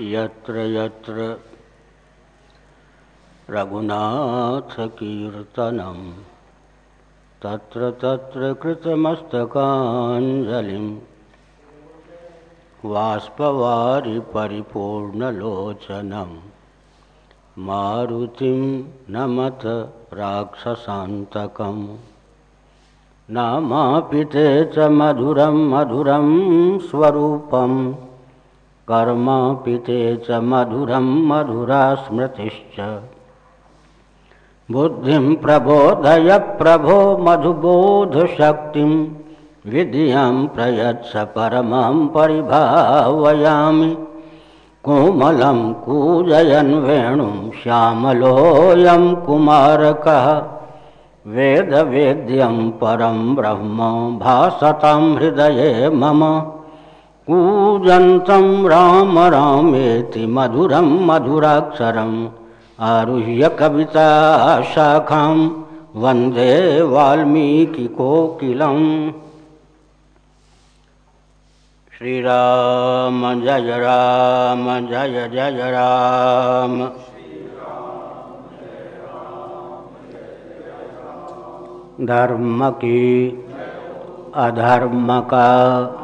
यत्र यत्र रघुनाथकीर्तनं तत्र तत्र कृतमस्तकाञ्जलिं वाष्पवारि परिपूर्णलोचनं मारुतिं नमत राक्षसान्तकम् नामापिते च मधुरं मधुरं स्वरूपम् कर्मापिते च मधुरं मधुरा स्मृतिश्च बुद्धिं प्रबोधय प्रभो मधुबोधशक्तिं विद्यां प्रयत्स परमां परिभावयामि। कोमलं कूजयन् वेणुं श्यामलोऽयं कुमारकः, वेदवेद्यं परं ब्रह्म भासतां हृदये मम। कूजन्तं राम रामेति मधुरं मधुराक्षरम् आरुह्य कविताशाखां वंदे वाल्मीकिकोकिलम् श्रीराम, जय राम, जय जय राम। धर्म की अधर्म का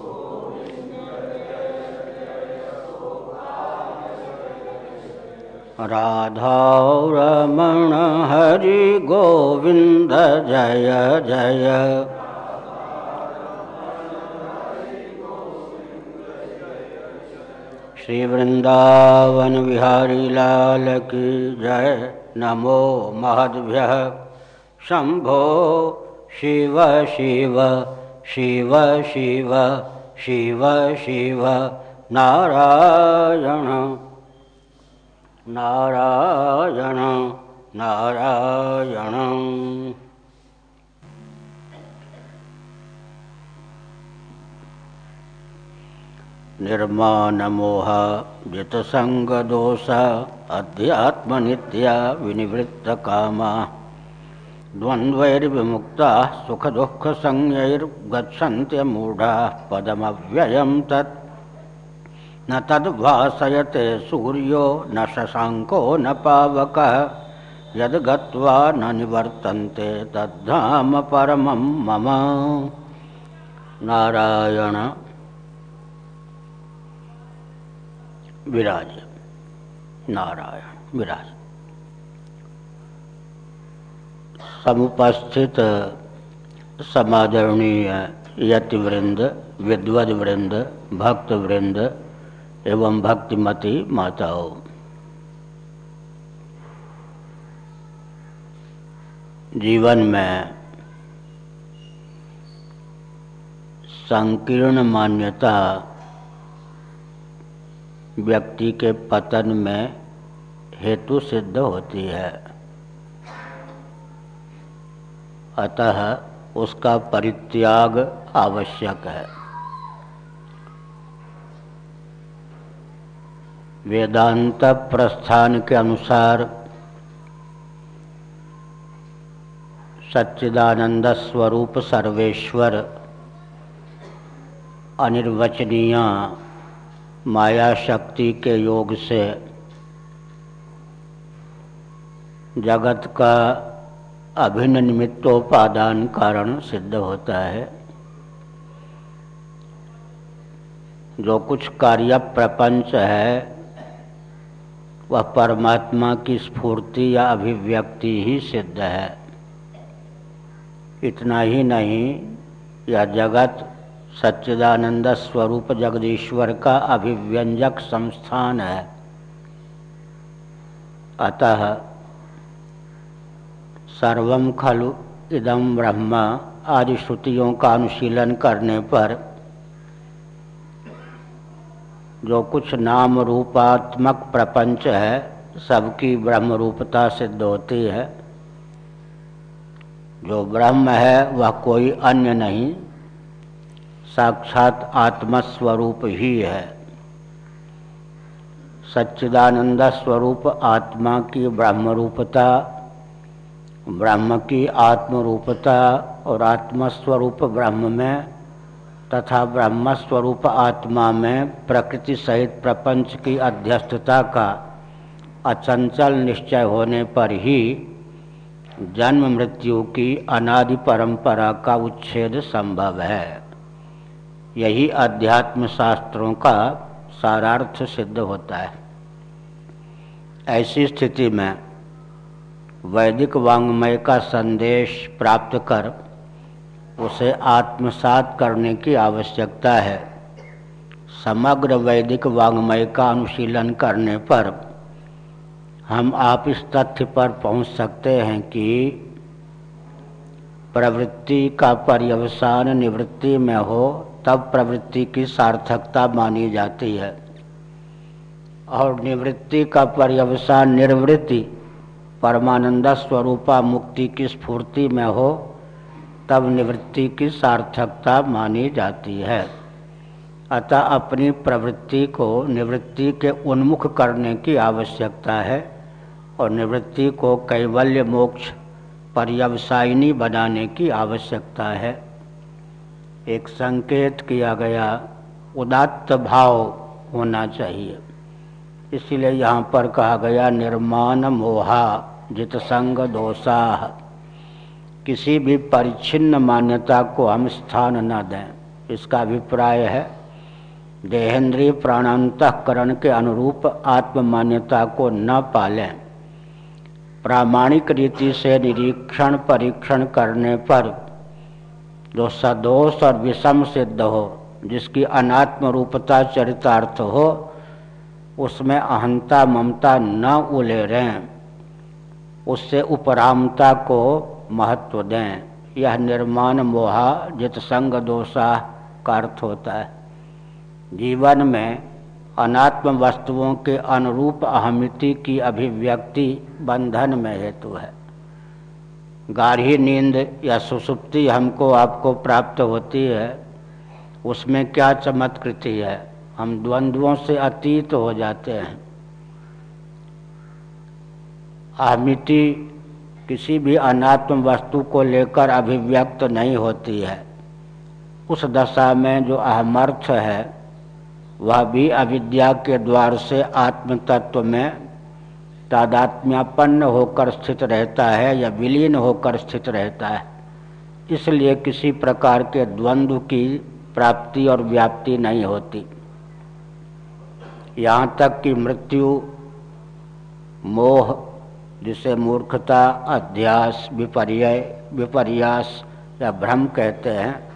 रमण हरि गोविंद जय जय। श्री वृंदावन बिहारी लाल की जय। नमो महद्भ्य। शंभो शिव शिव शिव शिव शिव शिव। नारायण। नारायण नारायण। निर्माणमोह जितसङ्गदोष अध्यात्मनित्या विनिवृत्तकामा द्वन्द्वैर्विमुक्ताः सुखदुःखसंज्ञैर्गच्छन्त्यमूढाः पदमव्ययं तत्। न तद्भासयते सूर्यो न शशाङ्को न पावकः। यद्गत्वा न निवर्तन्ते तद्धाम परमं मम। नारायण। विराज। नारायण। विराज। समुपस्थित समादरणीय यतिवृंद विद्वद वृंद भक्त वृंद एवं भक्तिमती माताओं। जीवन में संकीर्ण मान्यता व्यक्ति के पतन में हेतु सिद्ध होती है। अतः उसका परित्याग आवश्यक है। वेदांत प्रस्थान के अनुसार सच्चिदानंद स्वरूप सर्वेश्वर अनिर्वचनीय माया शक्ति के योग से जगत का अभिन्न निमित्तोपादान कारण सिद्ध होता है। जो कुछ कार्य प्रपंच है वह परमात्मा की स्फूर्ति या अभिव्यक्ति ही सिद्ध है। इतना ही नहीं, यह जगत सच्चिदानंद स्वरूप जगदीश्वर का अभिव्यंजक संस्थान है। अतः सर्व खलु इदम ब्रह्म आदि श्रुतियों का अनुशीलन करने पर जो कुछ नाम रूपात्मक प्रपंच है, सबकी ब्रह्म रूपता सिद्ध होती है। जो ब्रह्म है, वह कोई अन्य नहीं, साक्षात आत्मस्वरूप ही है। सच्चिदानंद स्वरूप आत्मा की ब्रह्म रूपता ब्रह्म की आत्म रूपता और आत्मस्वरूप ब्रह्म में तथा ब्रह्म स्वरूप आत्मा में प्रकृति सहित प्रपंच की अध्यस्थता का अचंचल निश्चय होने पर ही जन्म मृत्यु की अनादि परंपरा का उच्छेद संभव है। यही अध्यात्म शास्त्रों का सारार्थ सिद्ध होता है। ऐसी स्थिति में वैदिक वांग्मय का संदेश प्राप्त कर उसे आत्मसात करने की आवश्यकता है। समग्र वैदिक वांग्मय का अनुशीलन करने पर हम आप इस तथ्य पर पहुँच सकते हैं कि प्रवृत्ति का पर्यवसान निवृत्ति में हो, तब प्रवृत्ति की सार्थकता मानी जाती है। और निवृत्ति का पर्यवसान निर्वृत्ति परमानंद स्वरूपा मुक्ति की स्फूर्ति में हो तब निवृत्ति की सार्थकता मानी जाती है। अतः अपनी प्रवृत्ति को निवृत्ति के उन्मुख करने की आवश्यकता है और निवृत्ति को कैवल्य मोक्ष पर्यवसायिनी बनाने की आवश्यकता है। एक संकेत किया गया, उदात्त भाव होना चाहिए। इसलिए यहाँ पर कहा गया, निर्माण मोहा जित संग दोषा। किसी भी परिच्छिन्न मान्यता को हम स्थान न दें। इसका अभिप्राय है, देहेंद्रीय प्राणांतकरण के अनुरूप आत्म मान्यता को न पालें। प्रामाणिक रीति से निरीक्षण परीक्षण करने पर जो सदोष और विषम सिद्ध हो, जिसकी अनात्म रूपता चरितार्थ हो, उसमें अहंता ममता न उलेरें। उससे उपरामता को महत्व दें। यह निर्माण मोहा जित संग दोषा का अर्थ होता है। जीवन में अनात्म वस्तुओं के अनुरूप अहमिति की अभिव्यक्ति बंधन में हेतु है। गाढ़ी नींद या सुसुप्ति हमको आपको प्राप्त होती है, उसमें क्या चमत्कृति है? हम द्वंद्वों से अतीत हो जाते हैं। अहमिति किसी भी अनात्म वस्तु को लेकर अभिव्यक्त नहीं होती है। उस दशा में जो अहमर्थ है, वह भी अविद्या के द्वार से आत्म तत्व में तादात्म्यापन्न होकर स्थित रहता है या विलीन होकर स्थित रहता है। इसलिए किसी प्रकार के द्वंद्व की प्राप्ति और व्याप्ति नहीं होती। यहाँ तक कि मृत्यु, मोह जिसे मूर्खता, अध्यास, विपर्य, विपर्यास या भ्रम कहते हैं,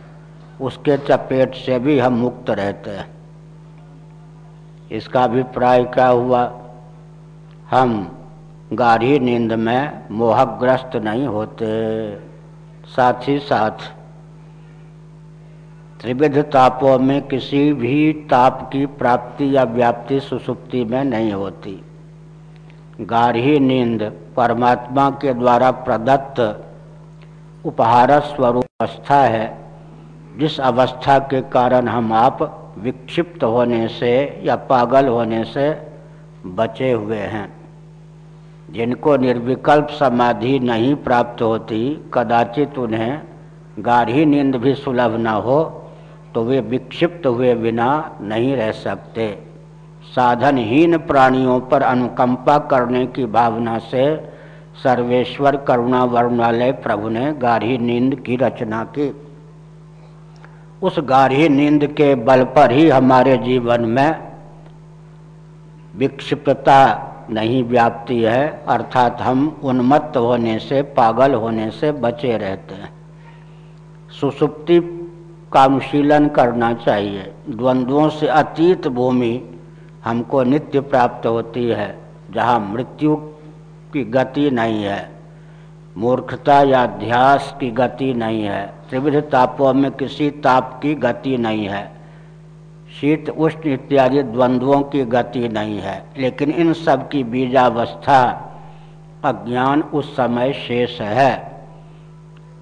उसके चपेट से भी हम मुक्त रहते हैं। इसका अभिप्राय क्या हुआ? हम गाढ़ी नींद में मोहग्रस्त नहीं होते। साथ ही साथ, त्रिविध तापों में किसी भी ताप की प्राप्ति या व्याप्ति सुसुप्ति में नहीं होती। गाढ़ी नींद परमात्मा के द्वारा प्रदत्त उपहार स्वरूप अवस्था है, जिस अवस्था के कारण हम आप विक्षिप्त होने से या पागल होने से बचे हुए हैं। जिनको निर्विकल्प समाधि नहीं प्राप्त होती, कदाचित उन्हें गाढ़ी नींद भी सुलभ न हो तो वे विक्षिप्त हुए बिना नहीं रह सकते। साधनहीन प्राणियों पर अनुकंपा करने की भावना से सर्वेश्वर करुणा वरुणालय प्रभु ने गाढ़ी नींद की रचना की। उस गाढ़ी नींद के बल पर ही हमारे जीवन में विक्षिप्तता नहीं व्याप्ति है, अर्थात हम उन्मत्त होने से, पागल होने से बचे रहते हैं। सुसुप्ति का अनुशीलन करना चाहिए। द्वंद्वों से अतीत भूमि हमको नित्य प्राप्त होती है, जहाँ मृत्यु की गति नहीं है, मूर्खता या ध्यास की गति नहीं है, त्रिविध तापों में किसी ताप की गति नहीं है, शीत, उष्ण इत्यादि द्वंद्वों की गति नहीं है, लेकिन इन सब की बीजावस्था अज्ञान उस समय शेष है।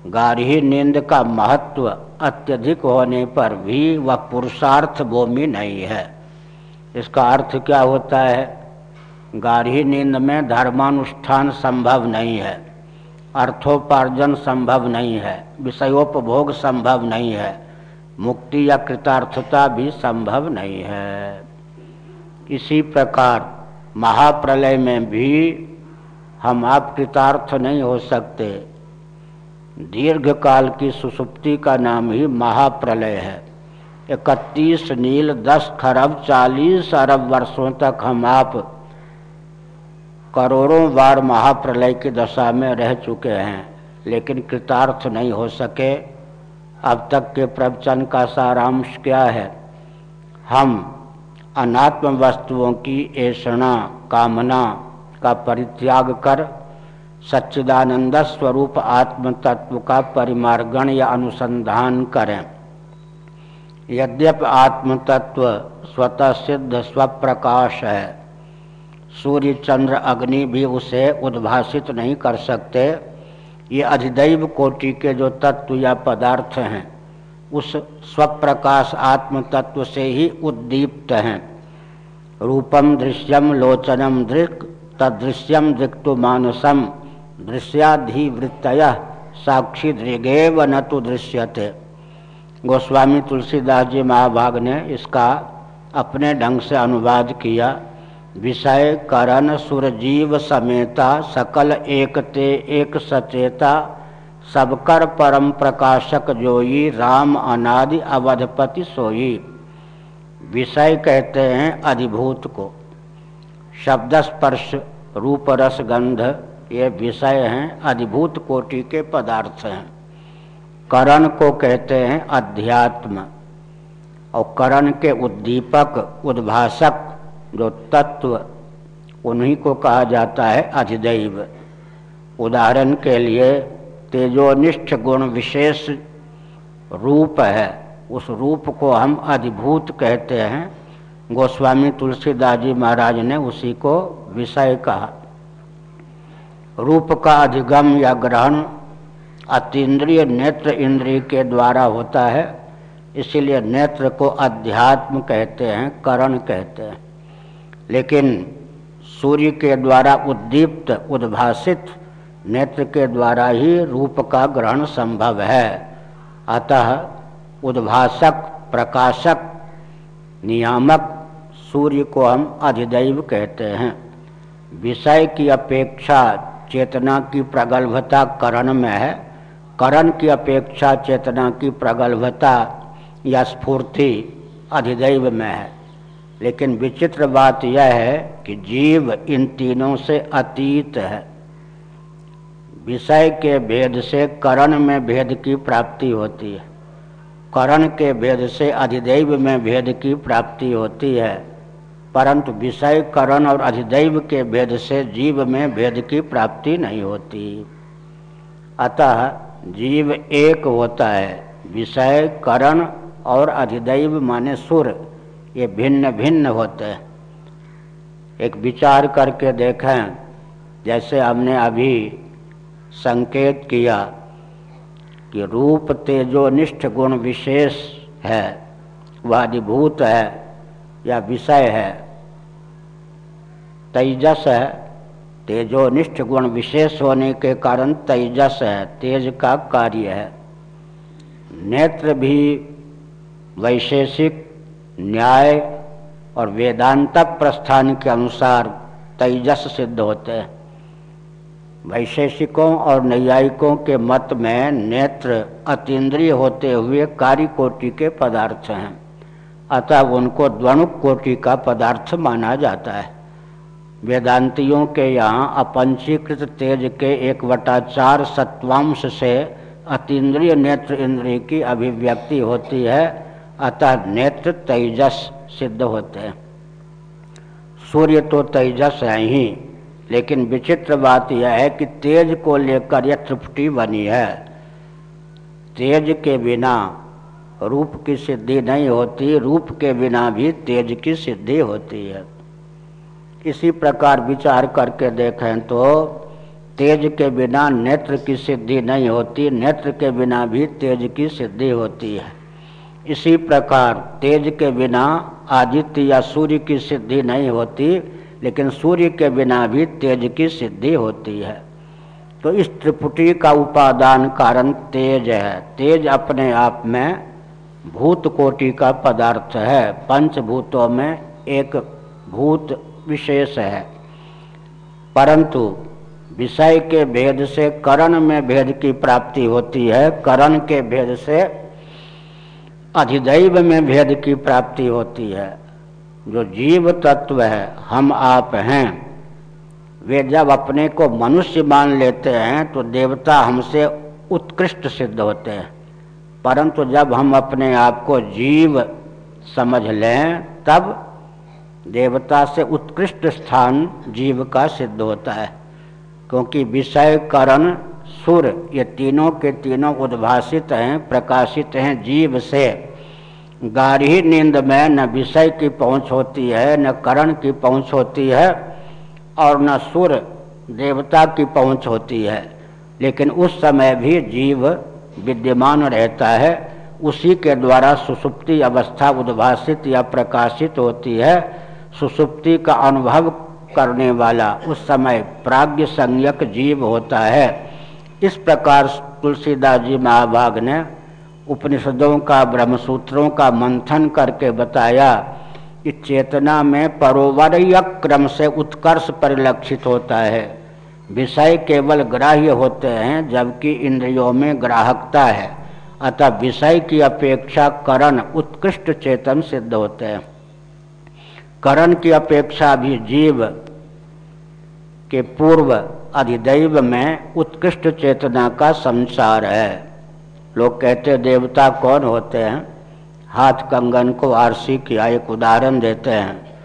गाढ़ी नींद का महत्व अत्यधिक होने पर भी वह पुरुषार्थ भूमि नहीं है। इसका अर्थ क्या होता है? गाढ़ी नींद में धर्मानुष्ठान संभव नहीं है। अर्थोपार्जन संभव नहीं है। विषयोपभोग संभव नहीं है। मुक्ति या कृतार्थता भी संभव नहीं है। इसी प्रकार महाप्रलय में भी हम आप कृतार्थ नहीं हो सकते। दीर्घ काल की सुसुप्ति का नाम ही महाप्रलय है। इकतीस नील, दस खरब, चालीस अरब वर्षों तक हम आप करोड़ों बार महाप्रलय की दशा में रह चुके हैं, लेकिन कृतार्थ नहीं हो सके। अब तक के प्रवचन का सारांश क्या है? हम अनात्म वस्तुओं की ऐषणा कामना का परित्याग कर, सच्चिदानंद स्वरूप आत्म तत्व का परिमार्गण या अनुसंधान करें। यद्यप आत्म तत्व स्वतः सिद्ध स्वप्रकाश है सूर्य चंद्र अग्नि भी उसे उद्भाषित नहीं कर सकते। ये अधिदैव कोटि के जो तत्व या पदार्थ हैं, उस स्वप्रकाश आत्म तत्व से ही उद्दीप्त हैं। रूपम दृश्यम लोचनम दृक्, तदृश्यम दृक्तु मानसम दृश्याधिवृत्त साक्षी दृगेव न तो दृश्यते। गोस्वामी तुलसीदास जी महाभाग ने इसका अपने ढंग से अनुवाद किया। विषय, करण, सुरजीव समेता, सकल एकते, एक सचेता, सबकर परम प्रकाशक जोई, राम अनादि अवधपति सोई। विषय कहते हैं अधिभूत को। शब्द स्पर्श रूप रस गंध, ये विषय हैं, अधिभूत कोटि के पदार्थ हैं। करण को कहते हैं अध्यात्म, और करण के उद्दीपक उद्भाषक जो तत्व, उन्हीं को कहा जाता है अधिदैव। उदाहरण के लिए, तेजोनिष्ठ गुण विशेष रूप है, उस रूप को हम अधिभूत कहते हैं। गोस्वामी तुलसीदास जी महाराज ने उसी को विषय कहा। रूप का अधिगम या ग्रहण अतीन्द्रिय नेत्र इंद्रिय के द्वारा होता है, इसीलिए नेत्र को अध्यात्म कहते हैं, करण कहते हैं। लेकिन सूर्य के द्वारा उद्दीप्त, उद्भासित नेत्र के द्वारा ही रूप का ग्रहण संभव है। अतः उद्भासक, प्रकाशक, नियामक सूर्य को हम अधिदैव कहते हैं। विषय की अपेक्षा चेतना की प्रगल्भता करण में है। करण की अपेक्षा चेतना की प्रगल्भता या स्फूर्ति अधिदैव में है। लेकिन विचित्र बात यह है कि जीव इन तीनों से अतीत है। विषय के भेद से करण में भेद की प्राप्ति होती है। करण के भेद से अधिदैव में भेद की प्राप्ति होती है। परंतु विषय करण और अधिदैव के भेद से जीव में भेद की प्राप्ति नहीं होती। अतः जीव एक होता है, विषय, करण और अधिदैव माने सुर, ये भिन्न भिन्न होते हैं। एक विचार करके देखें, जैसे हमने अभी संकेत किया कि रूप तेजोनिष्ठ गुण विशेष है, वह अधिभूत है या विषय है। तेजस है तेजोनिष्ठ गुण विशेष होने के कारण तेजस है, तेज का कार्य है। नेत्र भी वैशेषिक, न्याय और वेदांत प्रस्थान के अनुसार तेजस सिद्ध होते हैं। वैशेषिकों और नैयायिकों के मत में नेत्र अतीन्द्रिय होते हुए कार्य कोटि के पदार्थ हैं, अतः उनको द्वणुक कोटि का पदार्थ माना जाता है। वेदांतियों के यहाँ अपंचीकृत तेज के एक वटा चार सत्वांश से अतीन्द्रिय नेत्र इंद्रिय की अभिव्यक्ति होती है, अतः नेत्र तेजस सिद्ध होते हैं। सूर्य तो तेजस है ही, लेकिन विचित्र बात यह है कि तेज को लेकर यह त्रिपुटी बनी है। तेज के बिना रूप की सिद्धि नहीं होती, रूप के बिना भी तेज की सिद्धि होती है। इसी प्रकार विचार करके देखें तो तेज के बिना नेत्र की सिद्धि नहीं होती, नेत्र के बिना भी तेज की सिद्धि होती है। इसी प्रकार तेज के बिना आदित्य या सूर्य की सिद्धि नहीं होती, लेकिन सूर्य के बिना भी तेज की सिद्धि होती है। तो इस त्रिपुटी का उपादान कारण तेज है। तेज अपने आप में भूत कोटि का पदार्थ है। पंचभूतों में एक भूत विशेष है। परंतु विषय के भेद से करण में भेद की प्राप्ति होती है। करण के भेद से अधिदैव में भेद की प्राप्ति होती है। जो जीव तत्व है, हम आप हैं। वे जब अपने को मनुष्य मान लेते हैं तो देवता हमसे उत्कृष्ट सिद्ध होते हैं। परंतु जब हम अपने आप को जीव समझ लें, तब देवता से उत्कृष्ट स्थान जीव का सिद्ध होता है, क्योंकि विषय, करण, सुर, ये तीनों के तीनों उद्भाषित हैं, प्रकाशित हैं जीव से। गाढ़ी नींद में न विषय की पहुँच होती है, न करण की पहुँच होती है, और न सुर, देवता की पहुँच होती है। लेकिन उस समय भी जीव विद्यमान रहता है, उसी के द्वारा सुसुप्ति अवस्था उद्भाषित या प्रकाशित होती है सुसुप्ति का अनुभव करने वाला उस समय प्राग्ञ संयक जीव होता है। इस प्रकार तुलसीदास जी महाभाग ने उपनिषदों का, ब्रह्मसूत्रों का मंथन करके बताया कि चेतना में परोवरीय क्रम से उत्कर्ष परिलक्षित होता है। विषय केवल ग्राह्य होते हैं, जबकि इंद्रियों में ग्राहकता है। अतः विषय की अपेक्षा करण उत्कृष्ट चेतन सिद्ध होते हैं। करण की अपेक्षा भी जीव के पूर्व अधिदैव में उत्कृष्ट चेतना का संसार है। लोग कहते देवता कौन होते हैं? हाथ कंगन को आरसी किया एक उदाहरण देते हैं।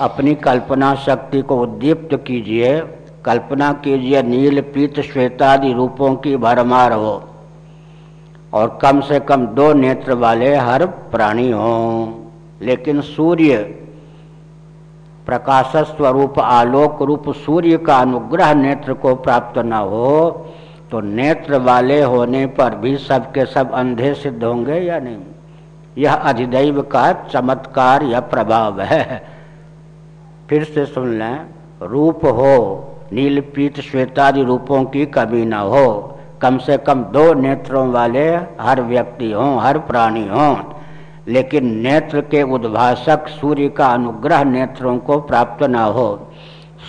अपनी कल्पना शक्ति को उद्दीप्त कीजिए, कल्पना कीजिए नील, पीत, श्वेतादि रूपों की भरमार हो, और कम से कम दो नेत्र वाले हर प्राणी हों। लेकिन सूर्य प्रकाश स्वरूप आलोक रूप सूर्य का अनुग्रह नेत्र को प्राप्त न हो तो नेत्र वाले होने पर भी सबके सब अंधे सिद्ध होंगे या नहीं? यह अधिदैव का चमत्कार या प्रभाव है। फिर से सुन लें, रूप हो नीलपीत श्वेतादि रूपों की कमी न हो, कम से कम दो नेत्रों वाले हर व्यक्ति हों, हर प्राणी हों लेकिन नेत्र के उद्भाषक सूर्य का अनुग्रह नेत्रों को प्राप्त न हो।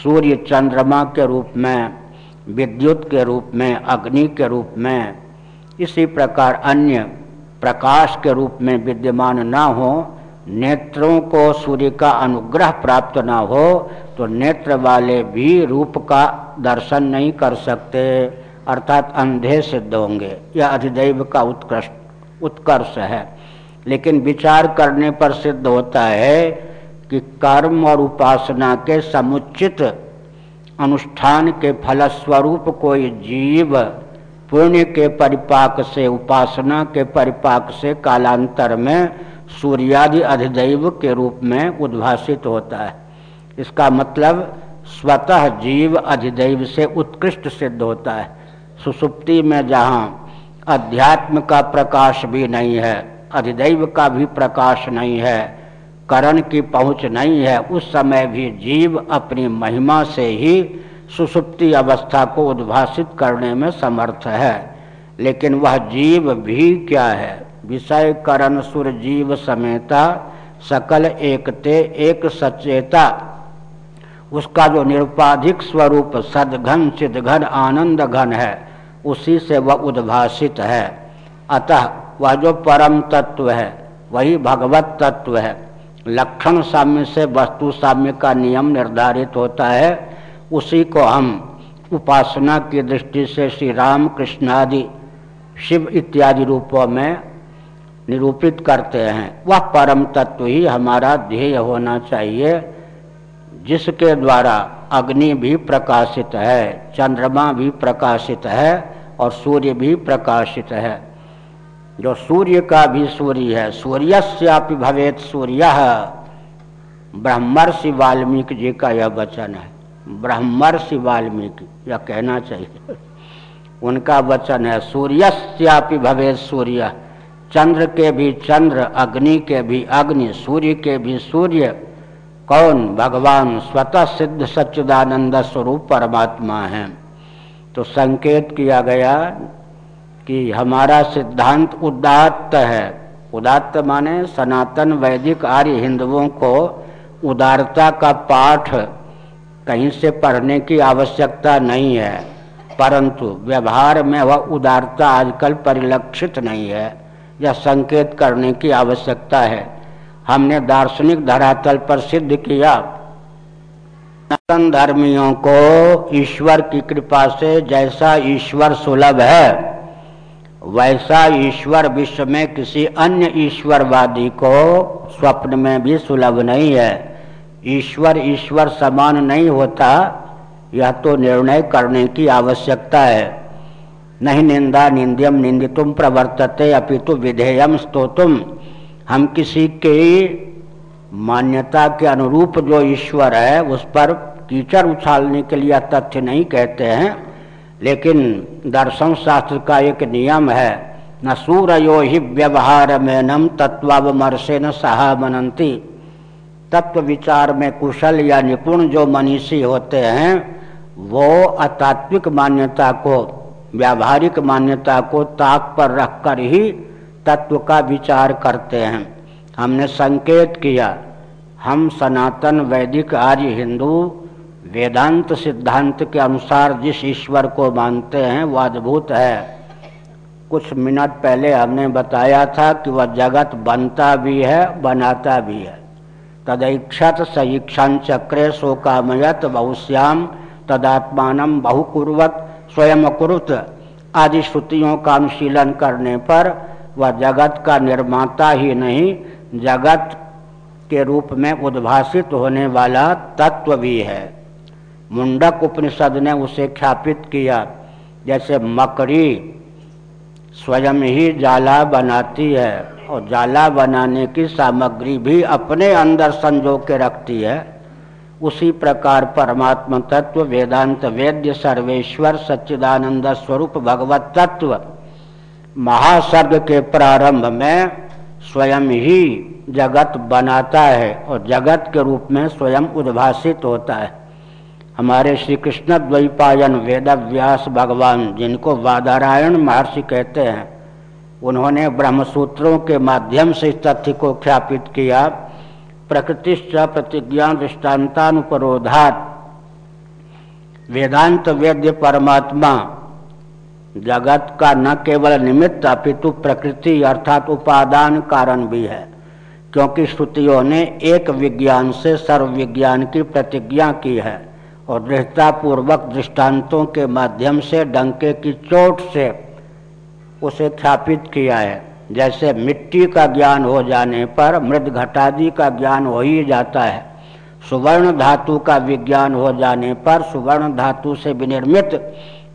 सूर्य चंद्रमा के रूप में, विद्युत के रूप में, अग्नि के रूप में, इसी प्रकार अन्य प्रकाश के रूप में विद्यमान न हो, नेत्रों को सूर्य का अनुग्रह प्राप्त न हो तो नेत्र वाले भी रूप का दर्शन नहीं कर सकते, अर्थात अंधे सिद्ध होंगे। यह अधिदैव का उत्कृष्ट, उत्कर्ष है। लेकिन विचार करने पर सिद्ध होता है कि कर्म और उपासना के समुचित अनुष्ठान के फलस्वरूप कोई जीव पुण्य के परिपाक से, उपासना के परिपाक से कालांतर में सूर्यादि अधिदैव के रूप में उद्भासित होता है। इसका मतलब स्वतः जीव अधिदैव से उत्कृष्ट सिद्ध होता है। सुसुप्ति में जहाँ अध्यात्म का प्रकाश भी नहीं है अधिदैव का भी प्रकाश नहीं है, करण की पहुँच नहीं है, उस समय भी जीव अपनी महिमा से ही सुसुप्ति अवस्था को उद्भाषित करने में समर्थ है। लेकिन वह जीव भी क्या है? विषय करण सुर जीव समेता, सकल एकते एक सचेता। उसका जो निरुपाधिक स्वरूप सदघन, चिदघन आनंद घन है, उसी से वह उद्भाषित है। अतः वह जो परम तत्व है, वही भगवत तत्व है। लक्षण साम्य से वस्तु साम्य का नियम निर्धारित होता है। उसी को हम उपासना की दृष्टि से श्री राम कृष्ण आदि, शिव इत्यादि रूपों में निरूपित करते हैं। वह परम तत्व ही हमारा ध्येय होना चाहिए, जिसके द्वारा अग्नि भी प्रकाशित है, चंद्रमा भी प्रकाशित है और सूर्य भी प्रकाशित है। जो सूर्य का भी सूर्य है, सूर्यस्यापि भवेत सूर्य। ब्रह्मर्षि वाल्मीकि जी का यह वचन है। ब्रह्मर्षि वाल्मीकि, यह कहना चाहिए। उनका वचन है, सूर्यस्यापि भवेत सूर्य। चंद्र के भी चंद्र, अग्नि के भी अग्नि, सूर्य के भी सूर्य। कौन? भगवान स्वतः सिद्ध सच्चिदानंद स्वरूप परमात्मा है। तो संकेत किया गया कि हमारा सिद्धांत उदात्त है। उदात्त माने सनातन वैदिक आर्य हिंदुओं को उदारता का पाठ कहीं से पढ़ने की आवश्यकता नहीं है, परंतु व्यवहार में वह उदारता आजकल परिलक्षित नहीं है या संकेत करने की आवश्यकता है। हमने दार्शनिक धरातल पर सिद्ध किया, सनातन धर्मियों को ईश्वर की कृपा से जैसा ईश्वर सुलभ है वैसा ईश्वर विश्व में किसी अन्य ईश्वरवादी को स्वप्न में भी सुलभ नहीं है। ईश्वर ईश्वर समान नहीं होता, यह तो निर्णय करने की आवश्यकता है। नहीं निंदा निंद्यम निंदितुम प्रवर्तते अपितु विधेयम स्तोतुम। हम किसी के मान्यता के अनुरूप जो ईश्वर है, उस पर कीचड़ उछालने के लिए तथ्य नहीं कहते हैं। लेकिन दर्शन शास्त्र का एक नियम है, न सूर्यो ही व्यवहार में नम तत्वावमर्शे न सहा मनंती तत्व विचार में कुशल या निपुण जो मनीषी होते हैं, वो अतात्विक मान्यता को, व्यावहारिक मान्यता को ताक पर रखकर ही तत्व का विचार करते हैं। हमने संकेत किया, हम सनातन वैदिक आर्य हिंदू वेदांत सिद्धांत के अनुसार जिस ईश्वर को मानते हैं वह अद्भुत है। कुछ मिनट पहले हमने बताया था कि वह जगत बनता भी है, बनाता भी है। तदैक्षत सईक्षण चक्रे शोकामयत बहुश्याम तदात्मान बहुकुर्वत, स्वयं कुरुत आदि श्रुतियों का अनुशीलन करने पर वह जगत का निर्माता ही नहीं, जगत के रूप में उद्भाषित होने वाला तत्व भी है। मुंडक उपनिषद ने उसे ख्यापित किया। जैसे मकड़ी स्वयं ही जाला बनाती है और जाला बनाने की सामग्री भी अपने अंदर संजो के रखती है। उसी प्रकार परमात्मा तत्व, वेदांत वेद्य, सर्वेश्वर, सच्चिदानंद स्वरूप, भगवत तत्व महासर्ग के प्रारंभ में स्वयं ही जगत बनाता है और जगत के रूप में स्वयं उद्भाषित होता है। हमारे श्री कृष्ण द्वैपायन वेद व्यास भगवान, जिनको वादारायण महर्षि कहते हैं, उन्होंने ब्रह्मसूत्रों के माध्यम से इस तथ्य को ख्यापित किया, प्रकृतिश्च प्रतिज्ञा दृष्टान्तानुपरोधात। वेदांत वेद्य परमात्मा, जगत का न केवल निमित्त अपितु प्रकृति अर्थात उपादान कारण भी है, क्योंकि श्रुतियों ने एक विज्ञान से सर्व विज्ञान की प्रतिज्ञा की है। और दृढ़तापूर्वक दृष्टांतों के माध्यम से डंके की चोट से उसे ख्यापित किया है। जैसे मिट्टी का ज्ञान हो जाने पर मृद घटादि का ज्ञान हो ही जाता है। सुवर्ण धातु का विज्ञान हो जाने पर सुवर्ण धातु से विनिर्मित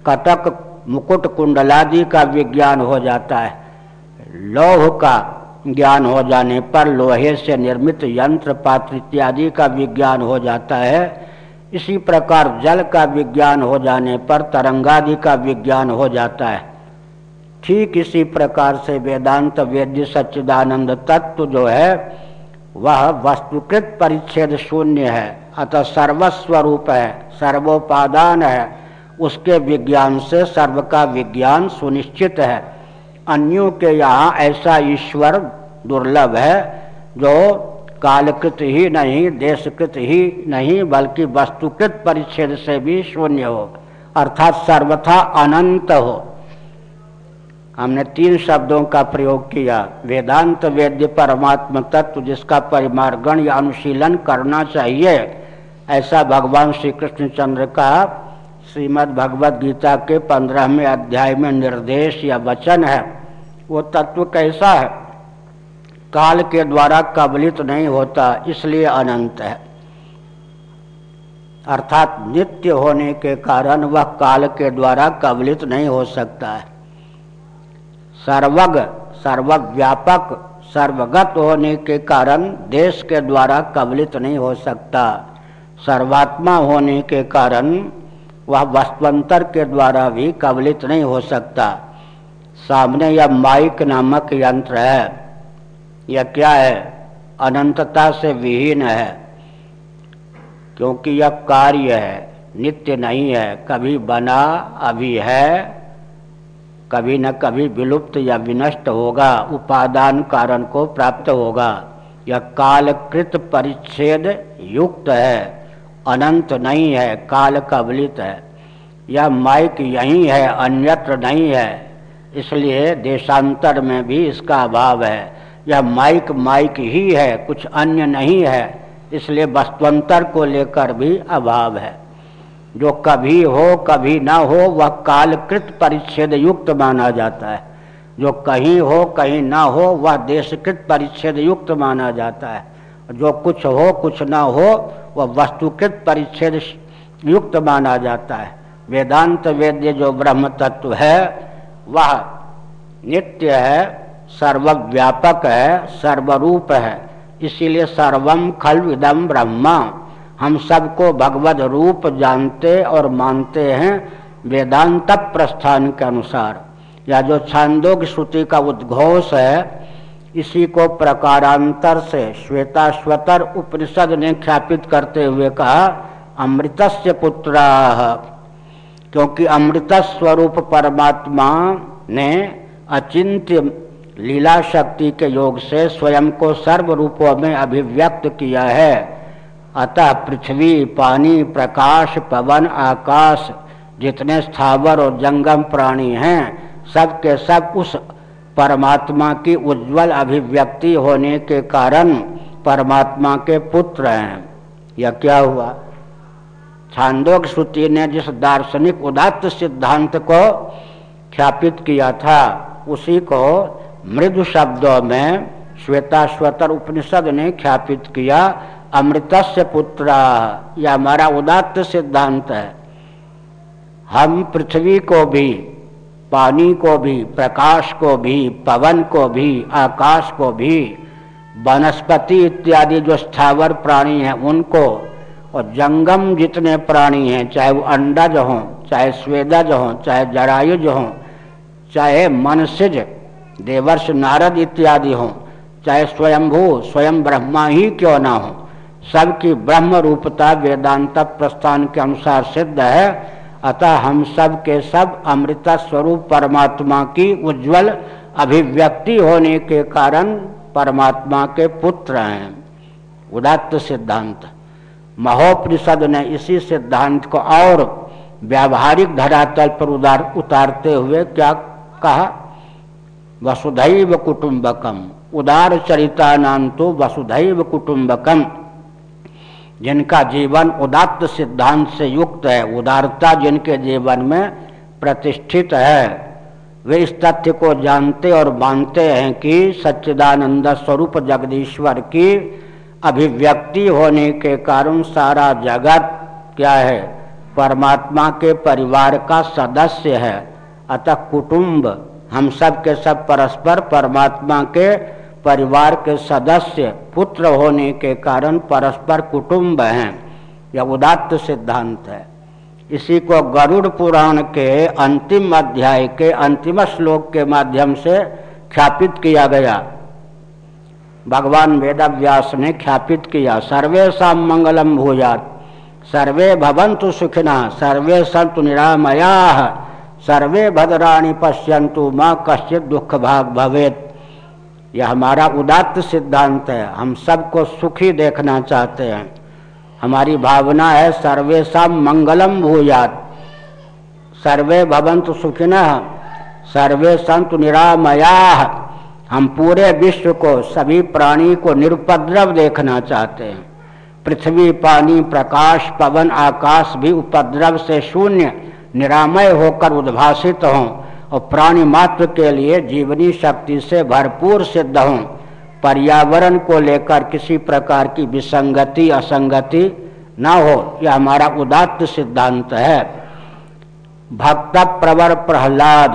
कटक, मुकुट, कुंडलादि का विज्ञान हो जाता है। लौह का ज्ञान हो जाने पर लोहे से निर्मित यंत्र, पात्र इत्यादि का विज्ञान हो जाता है। इसी प्रकार जल का विज्ञान हो जाने पर तरंगादि का विज्ञान हो जाता है। ठीक इसी प्रकार से वेदांत वेद्य सच्चिदानंद तत्व जो है, वह वस्तुकृत परिच्छेद शून्य है, अतः सर्वस्वरूप है, सर्वोपादान है। उसके विज्ञान से सर्व का विज्ञान सुनिश्चित है। अन्यों के यहाँ ऐसा ईश्वर दुर्लभ है जो कालकृत ही नहीं, देशकृत ही नहीं, बल्कि वस्तुकृत परिच्छेद से भी शून्य हो, अर्थात सर्वथा अनंत हो। हमने तीन शब्दों का प्रयोग किया, वेदांत, वेद्य, परमात्म तत्व, जिसका परिमार्गण या अनुशीलन करना चाहिए। ऐसा भगवान श्री कृष्णचंद्र का श्रीमद् भगवद गीता के पंद्रहवें अध्याय में निर्देश या वचन है। वो तत्व कैसा है? काल के द्वारा कबलित नहीं होता, इसलिए अनंत है। अर्थात नित्य होने के कारण वह काल के द्वारा कबलित नहीं हो सकता है। सर्वग, सर्वव्यापक, सर्वगत होने के कारण देश के द्वारा कबलित नहीं हो सकता। सर्वात्मा होने के कारण वह वस्तुअंतर के द्वारा भी कबलित नहीं हो सकता। सामने यह माइक नामक यंत्र है। यह क्या है? अनंतता से विहीन है, क्योंकि यह कार्य है, नित्य नहीं है, कभी बना, अभी है, कभी न कभी विलुप्त या विनष्ट होगा, उपादान कारण को प्राप्त होगा। यह कालकृत परिच्छेद युक्त है, अनंत नहीं है, काल कबलित है। यह माइक यही है, अन्यत्र नहीं है, इसलिए देशांतर में भी इसका अभाव है। यह माइक माइक ही है, कुछ अन्य नहीं है, इसलिए वस्तुअंतर को लेकर भी अभाव है। जो कभी हो, कभी ना हो, वह कालकृत परिच्छेद युक्त माना जाता है। जो कहीं हो, कहीं ना हो, वह देशकृत परिच्छेद युक्त माना जाता है। जो कुछ हो, कुछ ना हो, वह वस्तुकृत परिच्छेद युक्त माना जाता है। वेदांत वेद्य जो ब्रह्म तत्व है, वह नित्य है सर्वव्यापक है, सर्वरूप है। इसीलिए सर्वम खल विदम ब्रह्मा। हम सबको भगवत रूप जानते और मानते हैं वेदांत प्रस्थान के अनुसार। या जो छांदोग श्रुति का उद्घोष है, इसी को प्रकारांतर से श्वेताश्वतर उपनिषद ने ख्यापित करते हुए कहा, अमृतस्य पुत्रा। क्योंकि अमृत स्वरूप परमात्मा ने अचिंत्य लीला शक्ति के योग से स्वयं को सर्व रूपों में अभिव्यक्त किया है। अतः पृथ्वी, पानी, प्रकाश, पवन, आकाश, जितने स्थावर और जंगम प्राणी हैं, सब के सब उस परमात्मा की उज्जवल अभिव्यक्ति होने के कारण परमात्मा के पुत्र हैं। यह क्या हुआ? छांदोग श्रुति ने जिस दार्शनिक उदात्त सिद्धांत को ख्यापित किया था, उसी को मृदु शब्दों में श्वेताश्वतर उपनिषद ने ख्यापित किया, अमृतस्य पुत्र यह हमारा उदात्त सिद्धांत है। हम पृथ्वी को भी, पानी को भी, प्रकाश को भी, पवन को भी, आकाश को भी, वनस्पति इत्यादि जो स्थावर प्राणी हैं उनको, और जंगम जितने प्राणी हैं, चाहे वो अंडज हों, चाहे स्वेदज हों, चाहे जरायुज हों, चाहे मनसिज देवर्ष नारद इत्यादि हों, चाहे स्वयंभू, स्वयं ब्रह्मा ही क्यों ना हो, सबकी ब्रह्म रूपता वेदांत प्रस्थान के अनुसार सिद्ध है। अतः हम सब के सब अमृत स्वरूप परमात्मा की उज्जवल अभिव्यक्ति होने के कारण परमात्मा के पुत्र हैं। उदात्त सिद्धांत। महोपनिषद ने इसी सिद्धांत को और व्यावहारिक धरातल पर उदार उतारते हुए क्या कहा? वसुधैव कुटुंबकम उदार चरिता नाम तो वसुधैव कुटुंबकम जिनका जीवन उदात्त सिद्धांत से युक्त है, उदारता जिनके जीवन में प्रतिष्ठित है, वे इस तथ्य को जानते और मानते हैं कि सच्चिदानंद स्वरूप जगदीश्वर की अभिव्यक्ति होने के कारण सारा जगत क्या है? परमात्मा के परिवार का सदस्य है, अतः कुटुंब हम सब के सब परस्पर परमात्मा के परिवार के सदस्य, पुत्र होने के कारण परस्पर कुटुंब हैं। यह उदात्त सिद्धांत है। इसी को गरुड़ पुराण के अंतिम अध्याय के अंतिम श्लोक के माध्यम से ख्यापित किया गया। भगवान वेद व्यास ने ख्यापित किया सर्वेशा मंगलम भूयात, सर्वे भवंतु सुखिना, सर्वे संतु निरामया। सर्वे भद्राणी पश्यंतु माँ कश्चित दुख भाग भवेत। यह हमारा उदात्त सिद्धांत है। हम सबको सुखी देखना चाहते हैं। हमारी भावना है सर्वेशा मंगलम भूयात। सर्वे भवंतु सुखिन, सर्वे संत निरामया। हम पूरे विश्व को, सभी प्राणी को निरुपद्रव देखना चाहते हैं। पृथ्वी, पानी, प्रकाश, पवन, आकाश भी उपद्रव से शून्य। निरामय होकर उद्भासित हों और प्राणी मात्र के लिए जीवनी शक्ति से भरपूर सिद्ध हों। पर्यावरण को लेकर किसी प्रकार की विसंगति असंगति न हो यह हमारा उदात्त सिद्धांत है। भक्त प्रवर प्रहलाद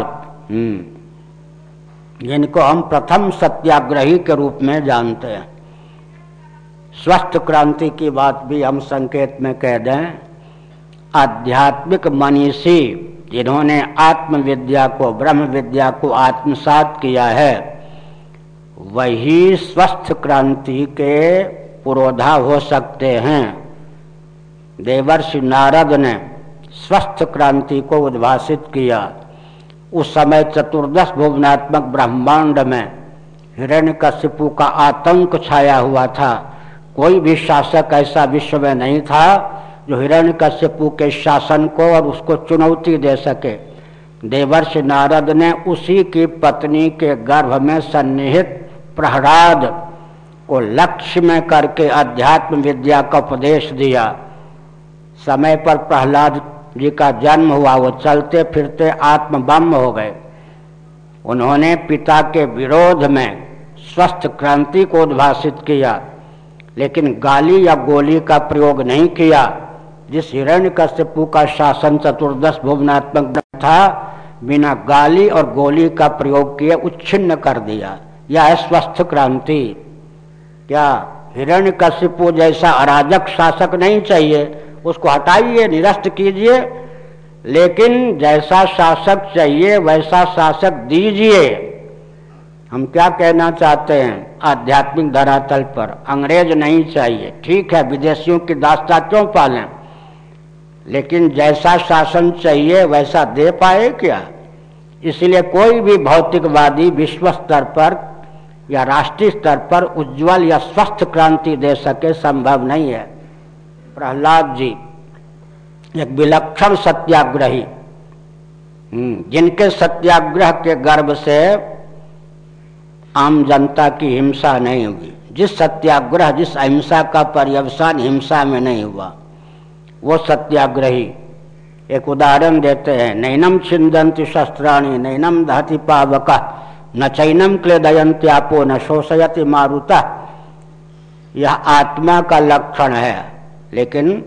हम्म, जिनको हम प्रथम सत्याग्रही के रूप में जानते हैं। स्वस्थ क्रांति की बात भी हम संकेत में कह दें। आध्यात्मिक मनीषी जिन्होंने आत्मविद्या को ब्रह्म विद्या को आत्मसात किया है, वही स्वस्थ क्रांति के पुरोधा हो सकते हैं। देवर्षि नारद ने स्वस्थ क्रांति को उद्भाषित किया। उस समय चतुर्दश भुवनात्मक ब्रह्मांड में हिरण्यकशिपु का आतंक छाया हुआ था। कोई भी शासक ऐसा विश्व में नहीं था जो हिरण्यकशिपु के शासन को और उसको चुनौती दे सके। देवर्ष नारद ने उसी की पत्नी के गर्भ में सन्निहित प्रहलाद को लक्ष्य में करके अध्यात्म विद्या का उपदेश दिया। समय पर प्रहलाद जी का जन्म हुआ, वो चलते फिरते आत्मबम हो गए। उन्होंने पिता के विरोध में स्वस्थ क्रांति को उद्भाषित किया, लेकिन गाली या गोली का प्रयोग नहीं किया। जिस हिरण्य कश्यपु का शासन चतुर्दश भुवनात्मक था, बिना गाली और गोली का प्रयोग किए उच्छिन्न कर दिया। यह है स्वस्थ क्रांति। क्या हिरण्य कश्यपु जैसा अराजक शासक नहीं चाहिए? उसको हटाइए, निरस्त कीजिए। लेकिन जैसा शासक चाहिए, वैसा शासक दीजिए। हम क्या कहना चाहते हैं? आध्यात्मिक धरातल पर। अंग्रेज़ नहीं चाहिए। ठीक है, विदेशियों की दास्ता क्यों पालें। लेकिन जैसा शासन चाहिए वैसा दे पाए क्या? इसलिए कोई भी भौतिकवादी विश्व स्तर पर या राष्ट्रीय स्तर पर उज्जवल या स्वस्थ क्रांति दे सके संभव नहीं है। प्रहलाद जी एक विलक्षण सत्याग्रही हम्म, जिनके सत्याग्रह के गर्भ से आम जनता की हिंसा नहीं हुई। जिस सत्याग्रह जिस अहिंसा का पर्यवसान हिंसा में नहीं हुआ वो सत्याग्रही। एक उदाहरण देते हैं नैनम छिंदंती शस्त्राणी नैनम दहति पावक, न चैनम क्लेदयंत्यापो न शोषयति मारुता। यह आत्मा का लक्षण है, लेकिन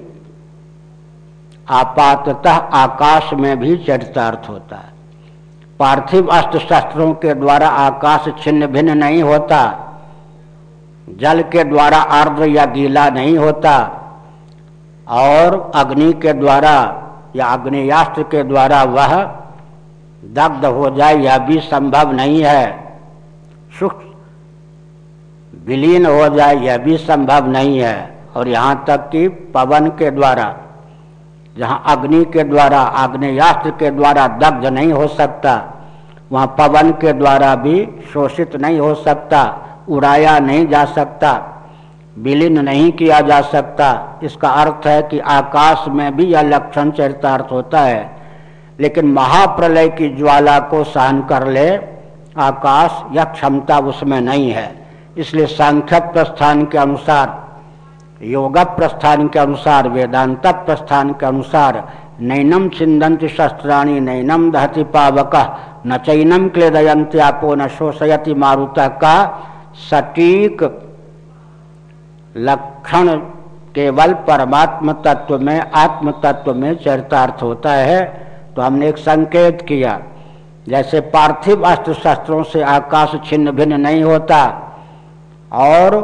आपातः आकाश में भी चरितार्थ होता है। पार्थिव अस्त्र शस्त्रों के द्वारा आकाश छिन्न भिन्न नहीं होता, जल के द्वारा आर्द्र या गीला नहीं होता और अग्नि के द्वारा या अग्नियास्त्र के द्वारा वह दग्ध हो जाए, यह भी संभव नहीं है। सुख विलीन हो जाए, यह भी संभव नहीं है। और यहाँ तक कि पवन के द्वारा, जहाँ अग्नि के द्वारा आग्नेयास्त्र के द्वारा दग्ध नहीं हो सकता, वहाँ पवन के द्वारा भी शोषित नहीं हो सकता, उड़ाया नहीं जा सकता। विलीन नहीं किया जा सकता। इसका अर्थ है कि आकाश में भी यह लक्षण चरितार्थ होता है। लेकिन महाप्रलय की ज्वाला को सहन कर ले, आकाश यह क्षमता उसमें नहीं है। इसलिए सांख्य प्रस्थान के अनुसार, योग प्रस्थान के अनुसार, वेदांत प्रस्थान के अनुसार, नैनम छिंदंत शस्त्राणी, नैनम दहति पावक, न चैनम क्लेदयंत्यापो न शोषयति मारुता का सटीक लक्षण केवल परमात्म तत्व में आत्म तत्व में चरितार्थ होता है। तो हमने एक संकेत किया, जैसे पार्थिव अस्त्र शस्त्रों से आकाश छिन्न भिन्न नहीं होता, और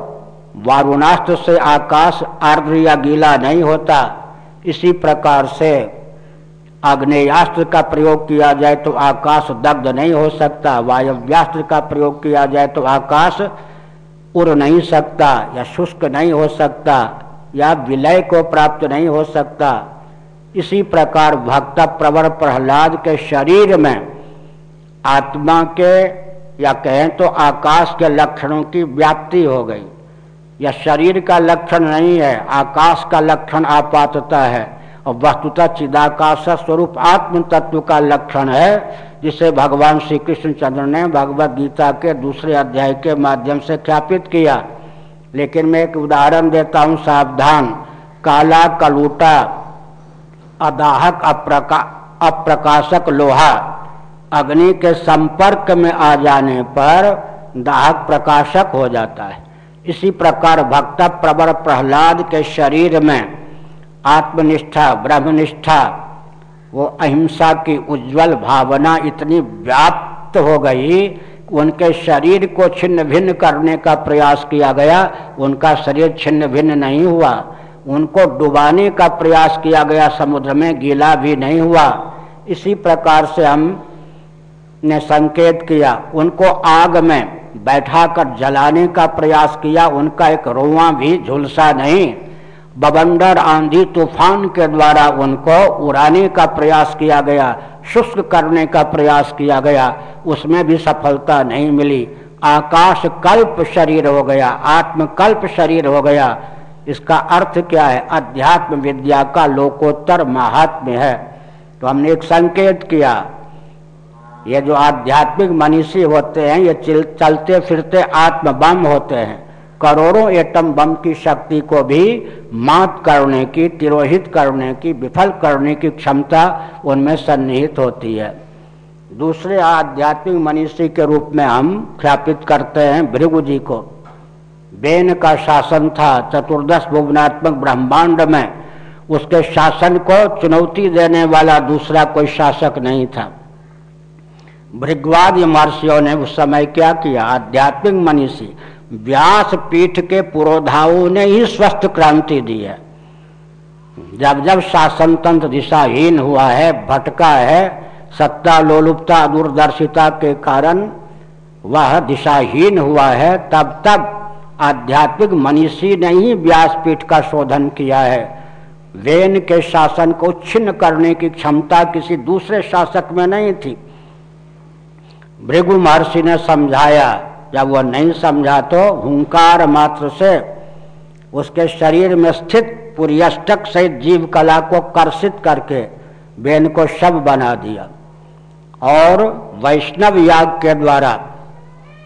वारुणास्त्र से आकाश आर्द्र या गीला नहीं होता, इसी प्रकार से आग्नेयास्त्र का प्रयोग किया जाए तो आकाश दग्ध नहीं हो सकता, वायव्यास्त्र का प्रयोग किया जाए तो आकाश उड़ नहीं सकता, या शुष्क नहीं हो सकता, या विलय को प्राप्त नहीं हो सकता, इसी प्रकार भक्त प्रवर प्रहलाद के शरीर में आत्मा के, या कहें तो आकाश के लक्षणों की व्याप्ति हो गई। या शरीर का लक्षण नहीं है, आकाश का लक्षण आपातता है, और वस्तुतः चिदाकाश स्वरूप आत्म तत्व का लक्षण है जिसे भगवान श्री कृष्ण चंद्र ने भगवत गीता के दूसरे अध्याय के माध्यम से ख्यापित किया। लेकिन मैं एक उदाहरण देता हूँ, सावधान। काला कलूटा, अदाहक, अप्रका, अप्रकाशक लोहा, अग्नि के संपर्क में आ जाने पर दाहक प्रकाशक हो जाता है। इसी प्रकार भक्त प्रबर प्रहलाद के शरीर में आत्मनिष्ठा, ब्रह्मनिष्ठा वो अहिंसा की उज्जवल भावना इतनी व्याप्त हो गई उनके शरीर को छिन्न भिन्न करने का प्रयास किया गया। उनका शरीर छिन्न भिन्न नहीं हुआ। उनको डुबाने का प्रयास किया गया। समुद्र में गीला भी नहीं हुआ। इसी प्रकार से हम ने संकेत किया। उनको आग में बैठाकर जलाने का प्रयास किया। उनका एक रोआ भी झुलसा नहीं। बबंडर आंधी तूफ़ान के द्वारा उनको उड़ाने का प्रयास किया गया, शुष्क करने का प्रयास किया गया, उसमें भी सफलता नहीं मिली। आकाश कल्प शरीर हो गया, आत्मकल्प शरीर हो गया। इसका अर्थ क्या है? अध्यात्म विद्या का लोकोत्तर महात्म्य है। तो हमने एक संकेत किया, ये जो आध्यात्मिक मनीषी होते हैं, ये चलते फिरते आत्म बम होते हैं। करोड़ों एटम बम की शक्ति को भी मात करने की, तिरोहित करने की, विफल करने की क्षमता उनमें सन्निहित होती है। दूसरे आध्यात्मिक मनीषी के रूप में हम ख्यापित करते हैं भृगु जी को। बेन का शासन था, चतुर्दश भुवनात्मक ब्रह्मांड में उसके शासन को चुनौती देने वाला दूसरा कोई शासक नहीं था। भृगवाद महर्षियों ने उस समय क्या किया? आध्यात्मिक मनीषी व्यास पीठ के पुरोधाओं ने ही स्वस्थ क्रांति दी है। जब जब शासन तंत्र दिशाहीन हुआ है, भटका है, सत्ता लोलुपता, दूरदर्शिता के कारण वह दिशाहीन हुआ है, तब तब आध्यात्मिक मनीषी ने ही व्यासपीठ का शोधन किया है। वेन के शासन को छिन्न करने की क्षमता किसी दूसरे शासक में नहीं थी। भृगु महर्षि ने समझाया जब वह नहीं समझा तो हुंकार मात्र से उसके शरीर में स्थित पुरियष्टक सहित जीव कला को कर्षित करके बेन को शब बना दिया। और वैष्णव याग के द्वारा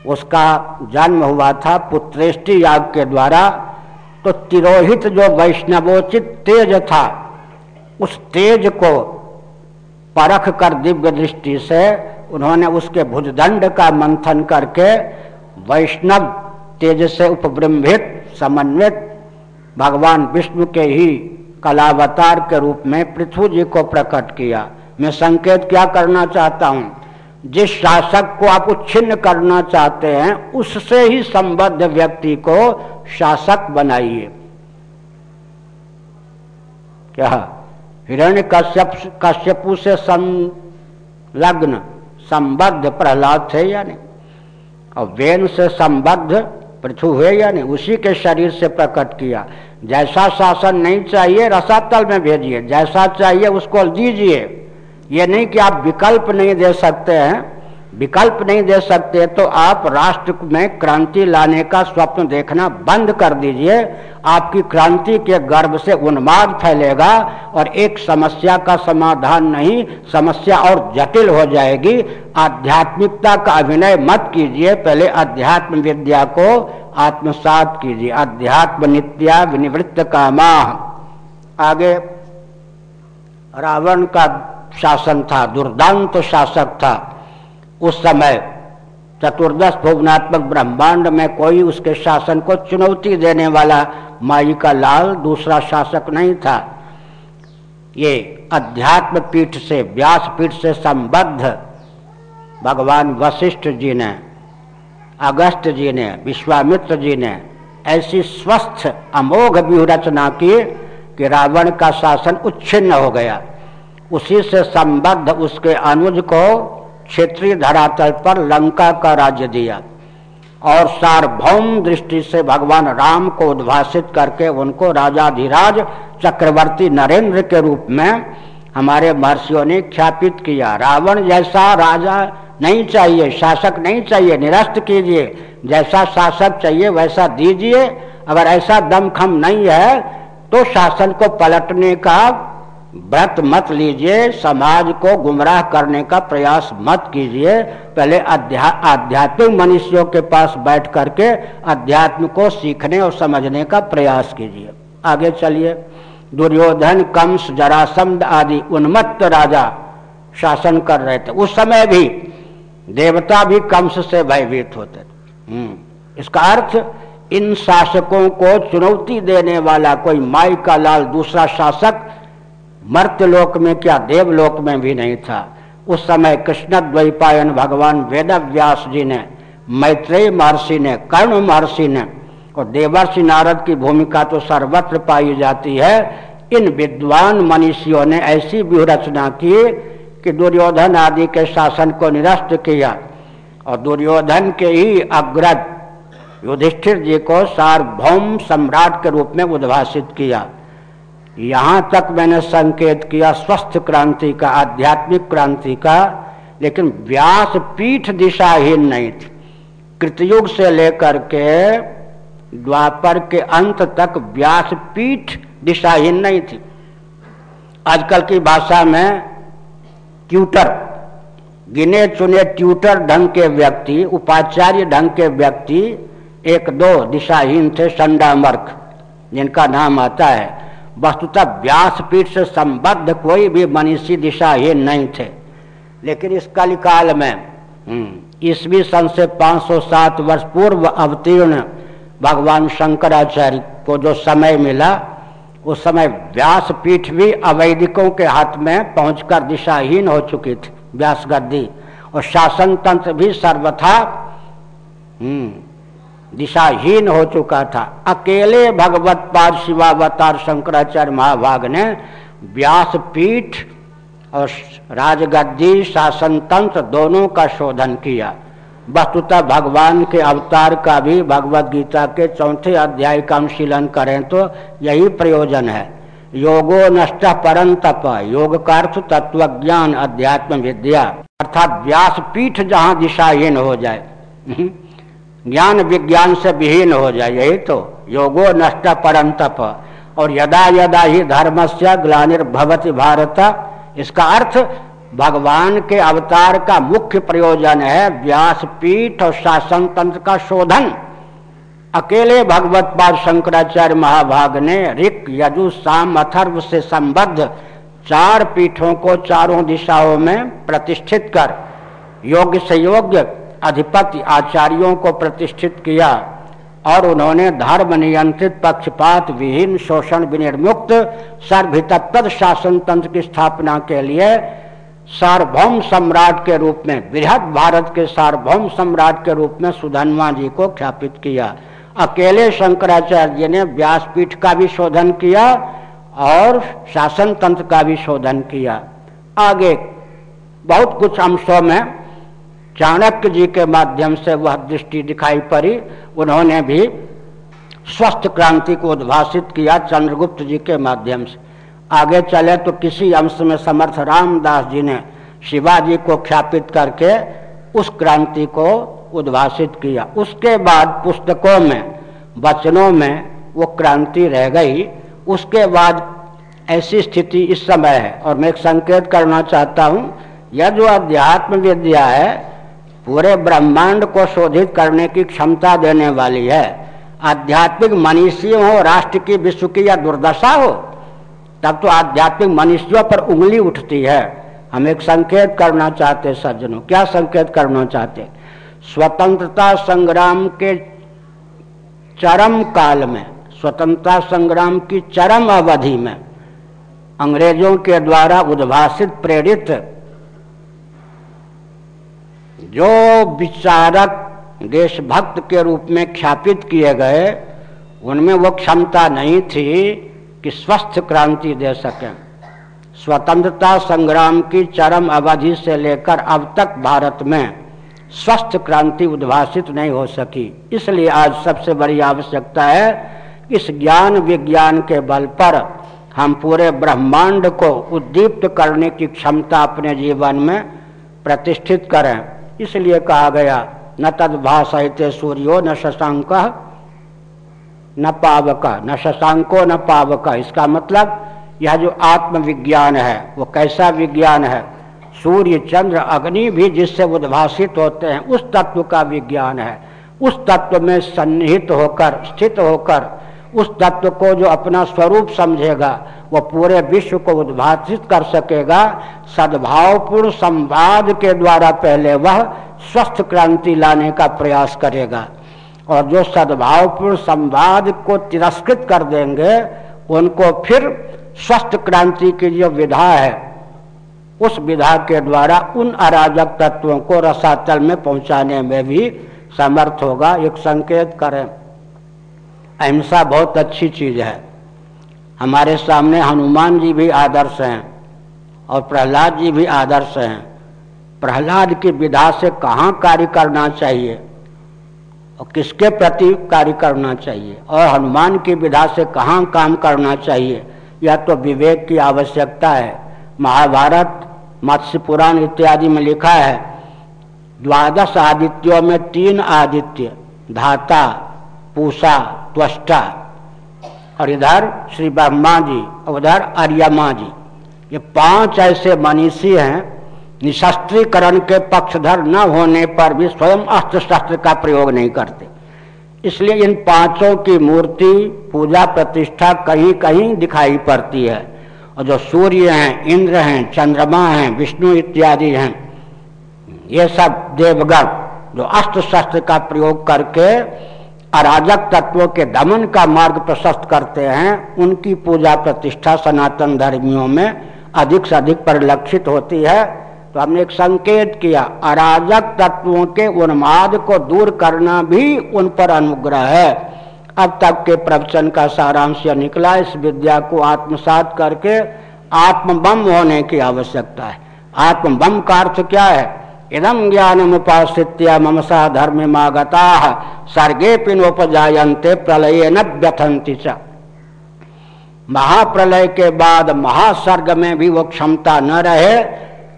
उसका जन्म हुआ था, पुत्रेष्टि याग के द्वारा। तो तिरोहित जो वैष्णवोचित तेज था, उस तेज को परख कर दिव्य दृष्टि से उन्होंने उसके भुजदंड का मंथन करके वैष्णव तेज से उपब्रम्भित समन्वित। भगवान विष्णु के ही कलावतार के रूप में पृथ्वी जी को प्रकट किया। मैं संकेत क्या करना चाहता हूँ? जिस शासक को आप उच्छिन्न करना चाहते हैं, उससे ही संबद्ध व्यक्ति को शासक बनाइए। क्या हिरण्य कश्यप, कश्यपु से संलग्न संबद्ध प्रहलाद थे या नहीं? और वेन से संबद्ध पृथु हुए या नहीं उसी के शरीर से प्रकट किया। जैसा शासन नहीं चाहिए, रसातल में भेजिए। जैसा चाहिए, उसको दीजिए। ये नहीं कि आप विकल्प नहीं दे सकते हैं। विकल्प नहीं दे सकते तो आप राष्ट्र में क्रांति लाने का स्वप्न देखना बंद कर दीजिए। आपकी क्रांति के गर्भ से उन्माद फैलेगा और एक समस्या का समाधान नहीं, समस्या और जटिल हो जाएगी। आध्यात्मिकता का अभिनय मत कीजिए, पहले अध्यात्म विद्या को आत्मसात कीजिए। अध्यात्म नित्या विनिवृत्त कामा। आगे, रावण का शासन था, दुर्दांत शासक था। उस समय चतुर्दश भुवनात्मक ब्रह्मांड में कोई उसके शासन को चुनौती देने वाला माई का लाल दूसरा शासक नहीं था। ये अध्यात्म पीठ से, व्यास पीठ से संबद्ध भगवान वशिष्ठ जी ने, अगस्त जी ने, विश्वामित्र जी ने ऐसी स्वस्थ, अमोघ व्यूह रचना की कि रावण का शासन उच्छिन्न हो गया। उसी से संबद्ध उसके अनुज को क्षेत्रीय धरातल पर लंका का राज्य दिया और सार्वभौम दृष्टि से भगवान राम को उद्भाषित करके उनको राजाधिराज चक्रवर्ती नरेंद्र के रूप में हमारे महर्षियों ने ख्यापित किया। रावण जैसा राजा नहीं चाहिए, शासक नहीं चाहिए, निरस्त कीजिए। जैसा शासक चाहिए, वैसा दीजिए। अगर ऐसा दमखम नहीं है तो शासन को पलटने का व्रत मत लीजिए, समाज को गुमराह करने का प्रयास मत कीजिए। पहले अध्या, आध्यात्मिक मनुष्यों के पास बैठ करके अध्यात्म को सीखने और समझने का प्रयास कीजिए। आगे चलिए। दुर्योधन, कंस, जरासंध आदि उन्मत्त राजा शासन कर रहे थे। उस समय भी देवता भी कंस से भयभीत होते थे। हम्म। इसका अर्थ, इन शासकों को चुनौती देने वाला कोई माई का लाल दूसरा शासक मर्त्यलोक में क्या देवलोक में भी नहीं था। उस समय कृष्ण द्वैपायन भगवान वेद व्यास जी ने, मैत्रेय महर्षि ने, कर्ण महर्षि ने, और देवर्षि नारद की भूमिका तो सर्वत्र पाई जाती है। इन विद्वान मनीषियों ने ऐसी व्यूह रचना की कि दुर्योधन आदि के शासन को निरस्त किया और दुर्योधन के ही अग्रज युधिष्ठिर जी को सार्वभौम सम्राट के रूप में उद्भाषित किया। यहाँ तक मैंने संकेत किया, स्वस्थ क्रांति का, आध्यात्मिक क्रांति का, लेकिन व्यास पीठ दिशाहीन नहीं थी। कृतयुग से लेकर के द्वापर के अंत तक व्यास पीठ दिशाहीन नहीं थी। आजकल की भाषा में ट्यूटर, गिने चुने ट्यूटर ढंग के व्यक्ति, उपाचार्य ढंग के व्यक्ति एक दो दिशाहीन थे, संडामर्क, जिनका नाम आता है। वस्तुतः व्यासपीठ से संबद्ध कोई भी मनीषी दिशाहीन नहीं थे। लेकिन इस कलिकाल में हम्म, ईस्वी सन से 507 वर्ष पूर्व अवतीर्ण भगवान शंकराचार्य को जो समय मिला उस समय व्यासपीठ भी अवैदिकों के हाथ में पहुंचकर दिशाहीन हो चुकी थी व्यास गद्दी और शासन तंत्र भी सर्वथा हम्म, दिशाहीन हो चुका था। अकेले भगवत पाद शिवावतार शंकराचार्य महाभाग ने व्यासपीठ और राजगद्दी शासन तंत्र दोनों का शोधन किया। वस्तुतः भगवान के अवतार का भी भगवत गीता के चौथे अध्याय का अनुशीलन करें तो यही प्रयोजन है। योगो नष्ट परम तप योग का अर्थ तत्व ज्ञान अध्यात्म विद्या। अर्थात व्यासपीठ जहाँ दिशाहीन हो जाए। हम्म, ज्ञान विज्ञान से विहीन हो जाए, यही तो योगो नष्ट परम तप और यदा यदा ही धर्म से ग्लानिर्भवती भारत, इसका अर्थ भगवान के अवतार का मुख्य प्रयोजन है व्यासपीठ और शासन तंत्र का शोधन। अकेले भगवत पाद शंकराचार्य महाभाग ने ऋक, यजु, साम, अथर्व से संबद्ध चार पीठों को चारों दिशाओं में प्रतिष्ठित कर, योग्य से योग्य अधिपति आचार्यों को प्रतिष्ठित किया और उन्होंने धर्म नियंत्रित पक्षपात, विहीन शोषण विनिर्मुक्त सर्वहितप्रद शासन तंत्र की स्थापना के लिए सार्वभौम सम्राट के रूप में, बृहद भारत के सार्वभौम सम्राट के रूप में सुधनवा जी को ख्यापित किया। अकेले शंकराचार्य जी ने व्यासपीठ का भी शोधन किया और शासन तंत्र का भी शोधन किया। आगे बहुत कुछ अंशों में चाणक्य जी के माध्यम से वह दृष्टि दिखाई पड़ी। उन्होंने भी स्वस्थ क्रांति को उद्भाषित किया चंद्रगुप्त जी के माध्यम से। आगे चले तो किसी अंश में समर्थ रामदास जी ने शिवाजी को ख्यापित करके उस क्रांति को उद्भाषित किया। उसके बाद पुस्तकों में, वचनों में वो क्रांति रह गई। उसके बाद ऐसी स्थिति इस समय है। और मैं एक संकेत करना चाहता हूँ, यह जो अध्यात्म विद्या है पूरे ब्रह्मांड को शोधित करने की क्षमता देने वाली है। आध्यात्मिक मनुष्य हो, राष्ट्र की विश्व की या दुर्दशा हो, तब तो आध्यात्मिक मनुष्यों पर उंगली उठती है। हम एक संकेत करना चाहते सज्जनों। क्या संकेत करना चाहते स्वतंत्रता संग्राम के चरम काल में, स्वतंत्रता संग्राम की चरम अवधि में, अंग्रेज़ों के द्वारा उद्भाषित प्रेरित जो विचारक देशभक्त के रूप में ख्यापित किए गए, उनमें वो क्षमता नहीं थी कि स्वस्थ क्रांति दे सकें। स्वतंत्रता संग्राम की चरम अवधि से लेकर अब तक भारत में स्वस्थ क्रांति उद्भाषित नहीं हो सकी। इसलिए आज सबसे बड़ी आवश्यकता है इस ज्ञान विज्ञान के बल पर हम पूरे ब्रह्मांड को उद्दीप्त करने की क्षमता अपने जीवन में प्रतिष्ठित करें। इसलिए कहा गया, न तदभाषित सूर्यो न शशांक, न पावक, न शशांको न पावक। इसका मतलब यह जो आत्मविज्ञान है, वो कैसा विज्ञान है? सूर्य, चंद्र, अग्नि भी जिससे उद्भाषित होते हैं, उस तत्व का विज्ञान है। उस तत्व में सन्निहित होकर, स्थित होकर, उस तत्व को जो अपना स्वरूप समझेगा वो पूरे विश्व को उद्भाषित कर सकेगा। सद्भावपूर्ण संवाद के द्वारा पहले वह स्वस्थ क्रांति लाने का प्रयास करेगा। और जो सद्भावपूर्ण संवाद को तिरस्कृत कर देंगे, उनको फिर स्वस्थ क्रांति की जो विधा है, उस विधा के द्वारा उन अराजक तत्वों को रसातल में पहुँचाने में भी समर्थ होगा। एक संकेत करें। अहिंसा बहुत अच्छी चीज़ है। हमारे सामने हनुमान जी भी आदर्श हैं और प्रहलाद जी भी आदर्श हैं। प्रहलाद की विधा से कहाँ कार्य करना चाहिए और किसके प्रति कार्य करना चाहिए और हनुमान की विधा से कहाँ काम करना चाहिए, यह तो विवेक की आवश्यकता है। महाभारत, मत्स्य पुराण इत्यादि में लिखा है, द्वादश आदित्यों में तीन आदित्य, धाता, पूषा, त्वष्टा। और इधर श्री ब्रह्मा जी और उधर आर्यमा जी। ये पाँच ऐसे मनीषी हैं, निशस्त्रीकरण के पक्षधर न होने पर भी स्वयं अस्त्र शस्त्र का प्रयोग नहीं करते। इसलिए इन पाँचों की मूर्ति, पूजा प्रतिष्ठा कहीं कहीं दिखाई पड़ती है। और जो सूर्य हैं, इंद्र हैं, चंद्रमा हैं, विष्णु इत्यादि हैं, ये सब देवगण जो अस्त्र शस्त्र का प्रयोग करके अराजक तत्वों के दमन का मार्ग प्रशस्त करते हैं, उनकी पूजा प्रतिष्ठा सनातन धर्मियों में अधिक से अधिक परिलक्षित होती है। तो हमने एक संकेत किया, अराजक तत्वों के उन्माद को दूर करना भी उन पर अनुग्रह है। अब तक के प्रवचन का सारांश यह निकला, इस विद्या को आत्मसात करके आत्मबम होने की आवश्यकता है। आत्मबम का अर्थ क्या है? इदम ज्ञान उपासित्य ममसा धर्म मागता सर्गे पिनोपजायन्ते प्रलय न व्यथंति महाप्रलय के बाद महासर्ग में भी वो क्षमता न रहे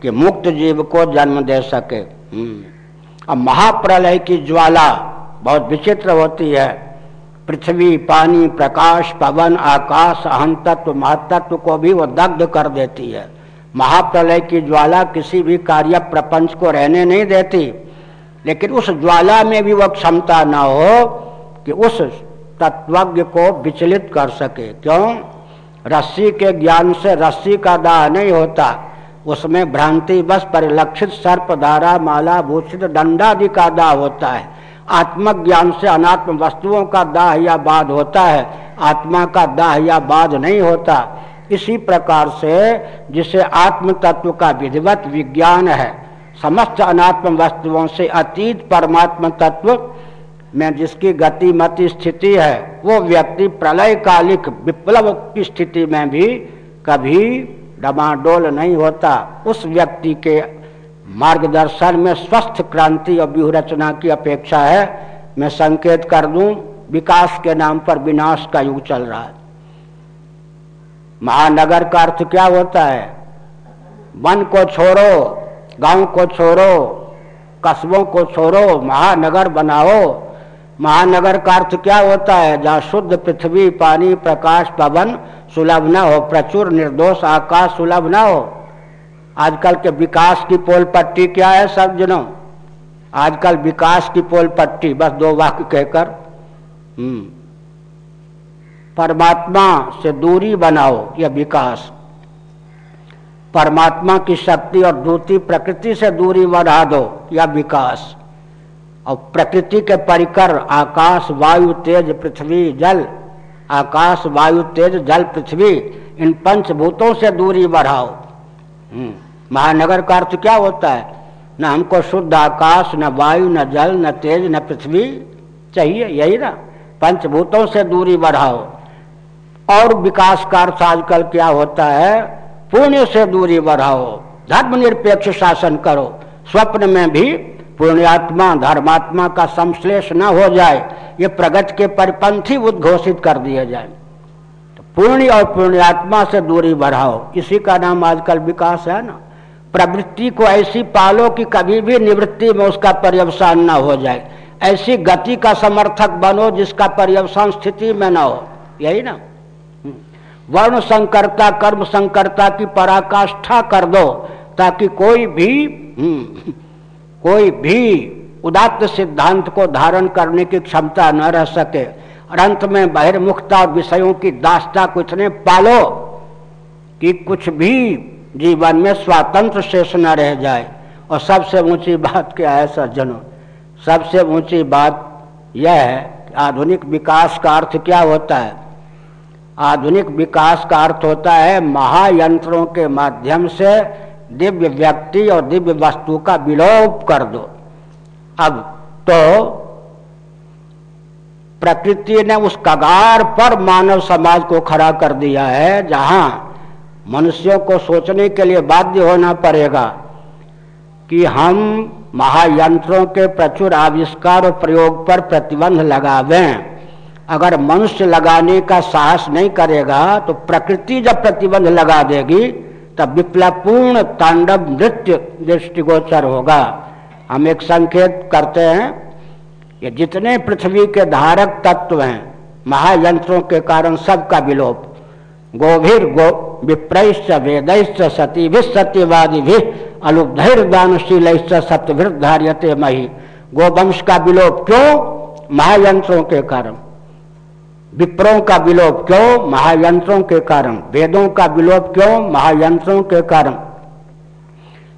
कि मुक्त जीव को जन्म दे सके। हम्म। अब महाप्रलय की ज्वाला बहुत विचित्र होती है। पृथ्वी, पानी, प्रकाश, पवन, आकाश अहम तत्व महतत्व को भी वो दग्ध कर देती है। महाप्रलय की ज्वाला किसी भी कार्य प्रपंच को रहने नहीं देती। लेकिन उस ज्वाला में भी वह क्षमता न हो कि उस तत्वज्ञ को विचलित कर सके। क्यों? रस्सी के ज्ञान से रस्सी का दाह नहीं होता। उसमें भ्रांति बस परिलक्षित सर्प धारा माला, भूषित दंडादि का दाह होता है। आत्मज्ञान से अनात्म वस्तुओं का दाह या बाध होता है। आत्मा का दाह या बाध नहीं होता। इसी प्रकार से जिसे आत्म तत्व का विधिवत विज्ञान है, समस्त अनात्म वस्तुओं से अतीत परमात्म तत्व में जिसकी गति, मति, स्थिति है, वो व्यक्ति प्रलय कालिक विप्लव की स्थिति में भी कभी डमाडोल नहीं होता। उस व्यक्ति के मार्गदर्शन में स्वस्थ क्रांति और व्यूह रचना की अपेक्षा है। मैं संकेत कर दूँ, विकास के नाम पर विनाश का युग चल रहा है। महानगर का अर्थ क्या होता है? वन को छोड़ो, गाँव को छोड़ो, कस्बों को छोड़ो, महानगर बनाओ। महानगर का अर्थ क्या होता है? जहाँ शुद्ध पृथ्वी, पानी, प्रकाश, पवन सुलभ न हो, प्रचुर निर्दोष आकाश सुलभ न हो। आजकल के विकास की पोल पट्टी क्या है सब जनों? आजकल विकास की पोल पट्टी, बस दो वाक्य कहकर। हम्म। परमात्मा से दूरी बनाओ यह विकास। परमात्मा की शक्ति और दूती प्रकृति से दूरी बढ़ा दो यह विकास। और प्रकृति के परिकर आकाश वायु तेज पृथ्वी जल आकाश वायु तेज जल पृथ्वी इन पंचभूतों से दूरी बढ़ाओ। हम्म, महानगर का अर्थ क्या होता है? न हमको शुद्ध आकाश न वायु न जल न तेज न पृथ्वी चाहिए यही ना? पंचभूतों से दूरी बढ़ाओ। और विकास का अर्थ आजकल क्या होता है? पुण्य से दूरी बढ़ाओ, धर्मनिरपेक्ष शासन करो। स्वप्न में भी पुण्यात्मा, धर्मात्मा का संश्लेष न हो जाए, ये प्रगति के परिपंथी उद्घोषित कर दिए जाए। तो पुण्य और पुण्यात्मा से दूरी बढ़ाओ, इसी का नाम आजकल विकास है ना। प्रवृत्ति को ऐसी पालो कि कभी भी निवृत्ति में उसका पर्यवसान न हो जाए। ऐसी गति का समर्थक बनो जिसका पर्यवसान स्थिति में न हो। यही ना। वर्ण संकरता कर्म संकरता की पराकाष्ठा कर दो ताकि कोई भी हम्म, कोई भी उदात्त सिद्धांत को धारण करने की क्षमता न रह सके। और अंत में बहिर्मुखता विषयों की दास्ता को इतने पालो कि कुछ भी जीवन में स्वातंत्र शेष न रह जाए। और सबसे ऊँची बात क्या है सज्जनों? सबसे ऊँची बात यह है कि आधुनिक विकास का अर्थ क्या होता है? आधुनिक विकास का अर्थ होता है महायंत्रों के माध्यम से दिव्य व्यक्ति और दिव्य वस्तु का विलोप कर दो। अब तो प्रकृति ने उस कगार पर मानव समाज को खड़ा कर दिया है, जहाँ मनुष्यों को सोचने के लिए बाध्य होना पड़ेगा कि हम महायंत्रों के प्रचुर आविष्कार और प्रयोग पर प्रतिबंध लगावें। अगर मनुष्य लगाने का साहस नहीं करेगा तो प्रकृति जब प्रतिबंध लगा देगी, तब विप्लवपूर्ण तांडव नृत्य दृष्टिगोचर होगा। हम एक संकेत करते हैं, ये जितने पृथ्वी के धारक तत्व हैं, महायंत्रों के कारण सबका विलोप। गोभीर गो, विप्रैश्च वेदैश्च सती भी सत्यवादी भी अलुब्धैर दानशील सत्यभिर्धार्यते मही। गोवंश का विलोप क्यों? महायंत्रों के कारण। विप्रों का विलोप क्यों? महायंत्रों के कारण। वेदों का विलोप क्यों? महायंत्रों के कारण।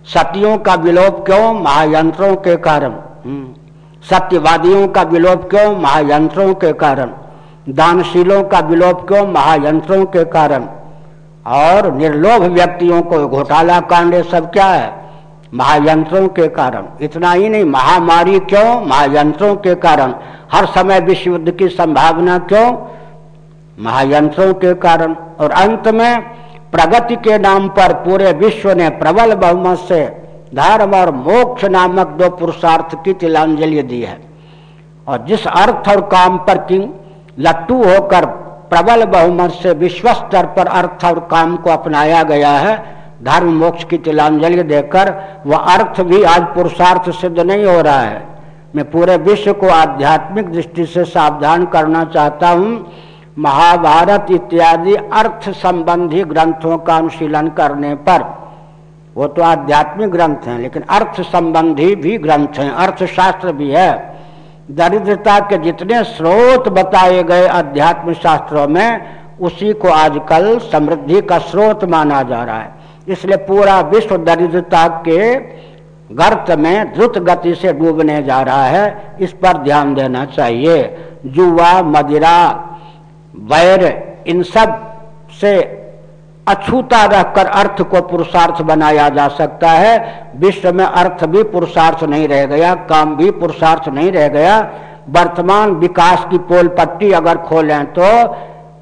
सतियों का विलोप क्यों? महायंत्रों के कारण। हम्म। सत्यवादियों का विलोप क्यों? महायंत्रों के कारण। दानशीलों का विलोप क्यों? महायंत्रों के कारण। और निर्लोभ व्यक्तियों को घोटाला कांड सब क्या है? महायंत्रों के कारण। इतना ही नहीं, महामारी क्यों? महायंत्रों के कारण। हर समय विश्व युद्ध की संभावना क्यों? महायंत्रों के कारण। और अंत में, प्रगति के नाम पर पूरे विश्व ने प्रबल बहुमत से धर्म और मोक्ष नामक दो पुरुषार्थ की तिलांजलि दी है। और जिस अर्थ और काम पर किंग लट्टू होकर प्रबल बहुमत से विश्व स्तर पर अर्थ और काम को अपनाया गया है धर्म मोक्ष की तिलांजलि देकर वह अर्थ भी आज पुरुषार्थ सिद्ध नहीं हो रहा है। मैं पूरे विश्व को आध्यात्मिक दृष्टि से सावधान करना चाहता हूँ। महाभारत इत्यादि अर्थ संबंधी ग्रंथों का अनुशीलन करने पर। वो तो आध्यात्मिक ग्रंथ हैं, लेकिन अर्थ संबंधी भी ग्रंथ हैं, अर्थशास्त्र भी है। दरिद्रता के जितने स्रोत बताए गए अध्यात्म शास्त्रों में, उसी को आजकल समृद्धि का स्रोत माना जा रहा है। इसलिए पूरा विश्व दरिद्रता के गर्त में द्रुत गति से डूबने जा रहा है, इस पर ध्यान देना चाहिए। जुआ मदिरा, वैर, इन सबसे अछूता रहकर अर्थ को पुरुषार्थ बनाया जा सकता है। विश्व में अर्थ भी पुरुषार्थ नहीं रह गया, काम भी पुरुषार्थ नहीं रह गया। वर्तमान विकास की पोल पट्टी अगर खोलें तो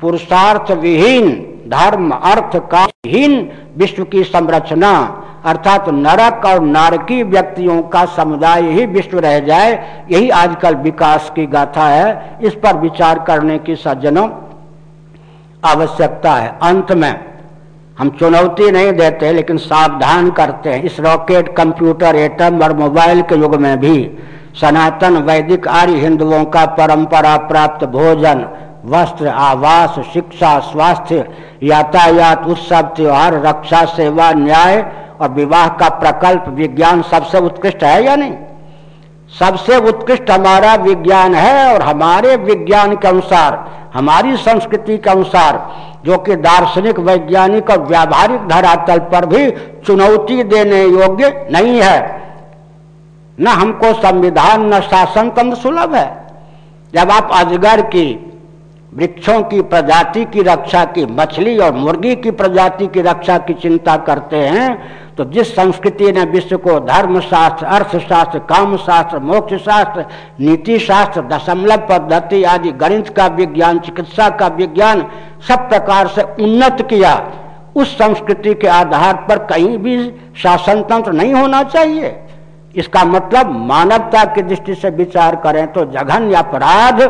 पुरुषार्थ विहीन, धर्म, अर्थ का हीन विश्व की संरचना, अर्थात नरक और नारकी व्यक्तियों का समुदाय ही विश्व रह जाए, यही आजकल विकास की गाथा है। इस पर विचार करने की सज्जनों आवश्यकता है। अंत में हम चुनौती नहीं देते, लेकिन सावधान करते हैं। इस रॉकेट, कंप्यूटर, एटम और मोबाइल के युग में भी सनातन वैदिक आर्य हिंदुओं का परंपरा प्राप्त भोजन वस्त्र, आवास, शिक्षा, स्वास्थ्य, यातायात, उत्सव, त्योहार, रक्षा, सेवा, न्याय और विवाह का प्रकल्प, विज्ञान सबसे उत्कृष्ट है या नहीं? सबसे उत्कृष्ट हमारा विज्ञान है और हमारे विज्ञान के अनुसार, हमारी संस्कृति के अनुसार, जो कि दार्शनिक, वैज्ञानिक और व्यावहारिक धरातल पर भी चुनौती देने योग्य नहीं है। न हमको संविधान, न शासन तंत्र सुलभ है। जब आप अजगर की वृक्षों की प्रजाति की रक्षा की, मछली और मुर्गी की प्रजाति की रक्षा की चिंता करते हैं तो जिस संस्कृति ने विश्व को धर्म शास्त्र अर्थशास्त्र काम शास्त्र मोक्ष शास्त्र नीति शास्त्र दशमलव पद्धति आदि, गणित का विज्ञान, चिकित्सा का विज्ञान सब प्रकार से उन्नत किया, उस संस्कृति के आधार पर कहीं भी शासन तंत्र नहीं होना चाहिए। इसका मतलब मानवता की दृष्टि से विचार करें तो जघन्य अपराध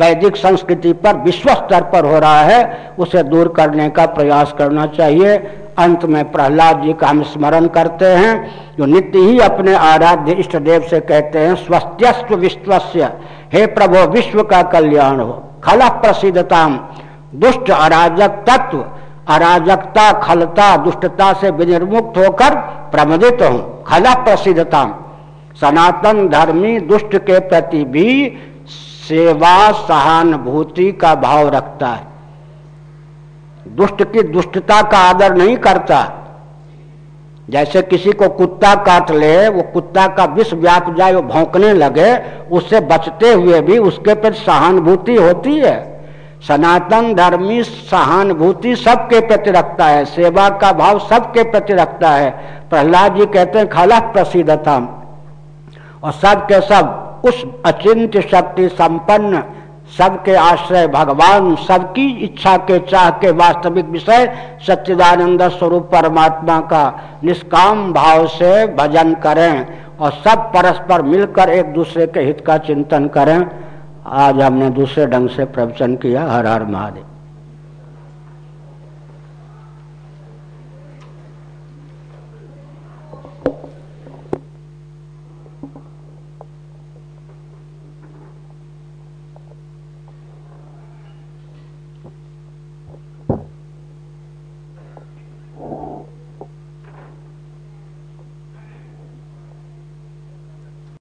वैदिक संस्कृति पर विश्व स्तर पर हो रहा है। उसे दूर करने का प्रयास करना चाहिए। अंत में प्रहलाद जी का हम स्मरण करते हैं। जो नित्य ही अपने आराध्य इष्ट देव से कहते हैं स्वस्थ्यस्व विश्वस्य, हे प्रभो, विश्व का कल्याण हो। खल प्रसिद्धता दुष्ट अराजक तत्व अराजकता, खलता, दुष्टता से विनिर्मुक्त होकर प्रमदित हूँ खल प्रसिद्धता सनातन धर्मी दुष्ट के प्रति भी सेवा सहानुभूति का भाव रखता है। दुष्ट की दुष्टता का आदर नहीं करता। जैसे किसी को कुत्ता काट ले, वो कुत्ता का विष व्याप जाए, वो भौंकने लगे, उससे बचते हुए भी उसके प्रति सहानुभूति होती है। सनातन धर्मी सहानुभूति सबके प्रति रखता है, सेवा का भाव सबके प्रति रखता है। प्रहलाद जी कहते हैं खाला प्रसिद्धता और सब के सब, उस अचिंत शक्ति संपन्न, सबके आश्रय भगवान, सबकी इच्छा के चाह के वास्तविक विषय सच्चिदानंद स्वरूप परमात्मा का निष्काम भाव से भजन करें और सब परस्पर मिलकर एक दूसरे के हित का चिंतन करें। आज हमने दूसरे ढंग से प्रवचन किया हर हर महादेव।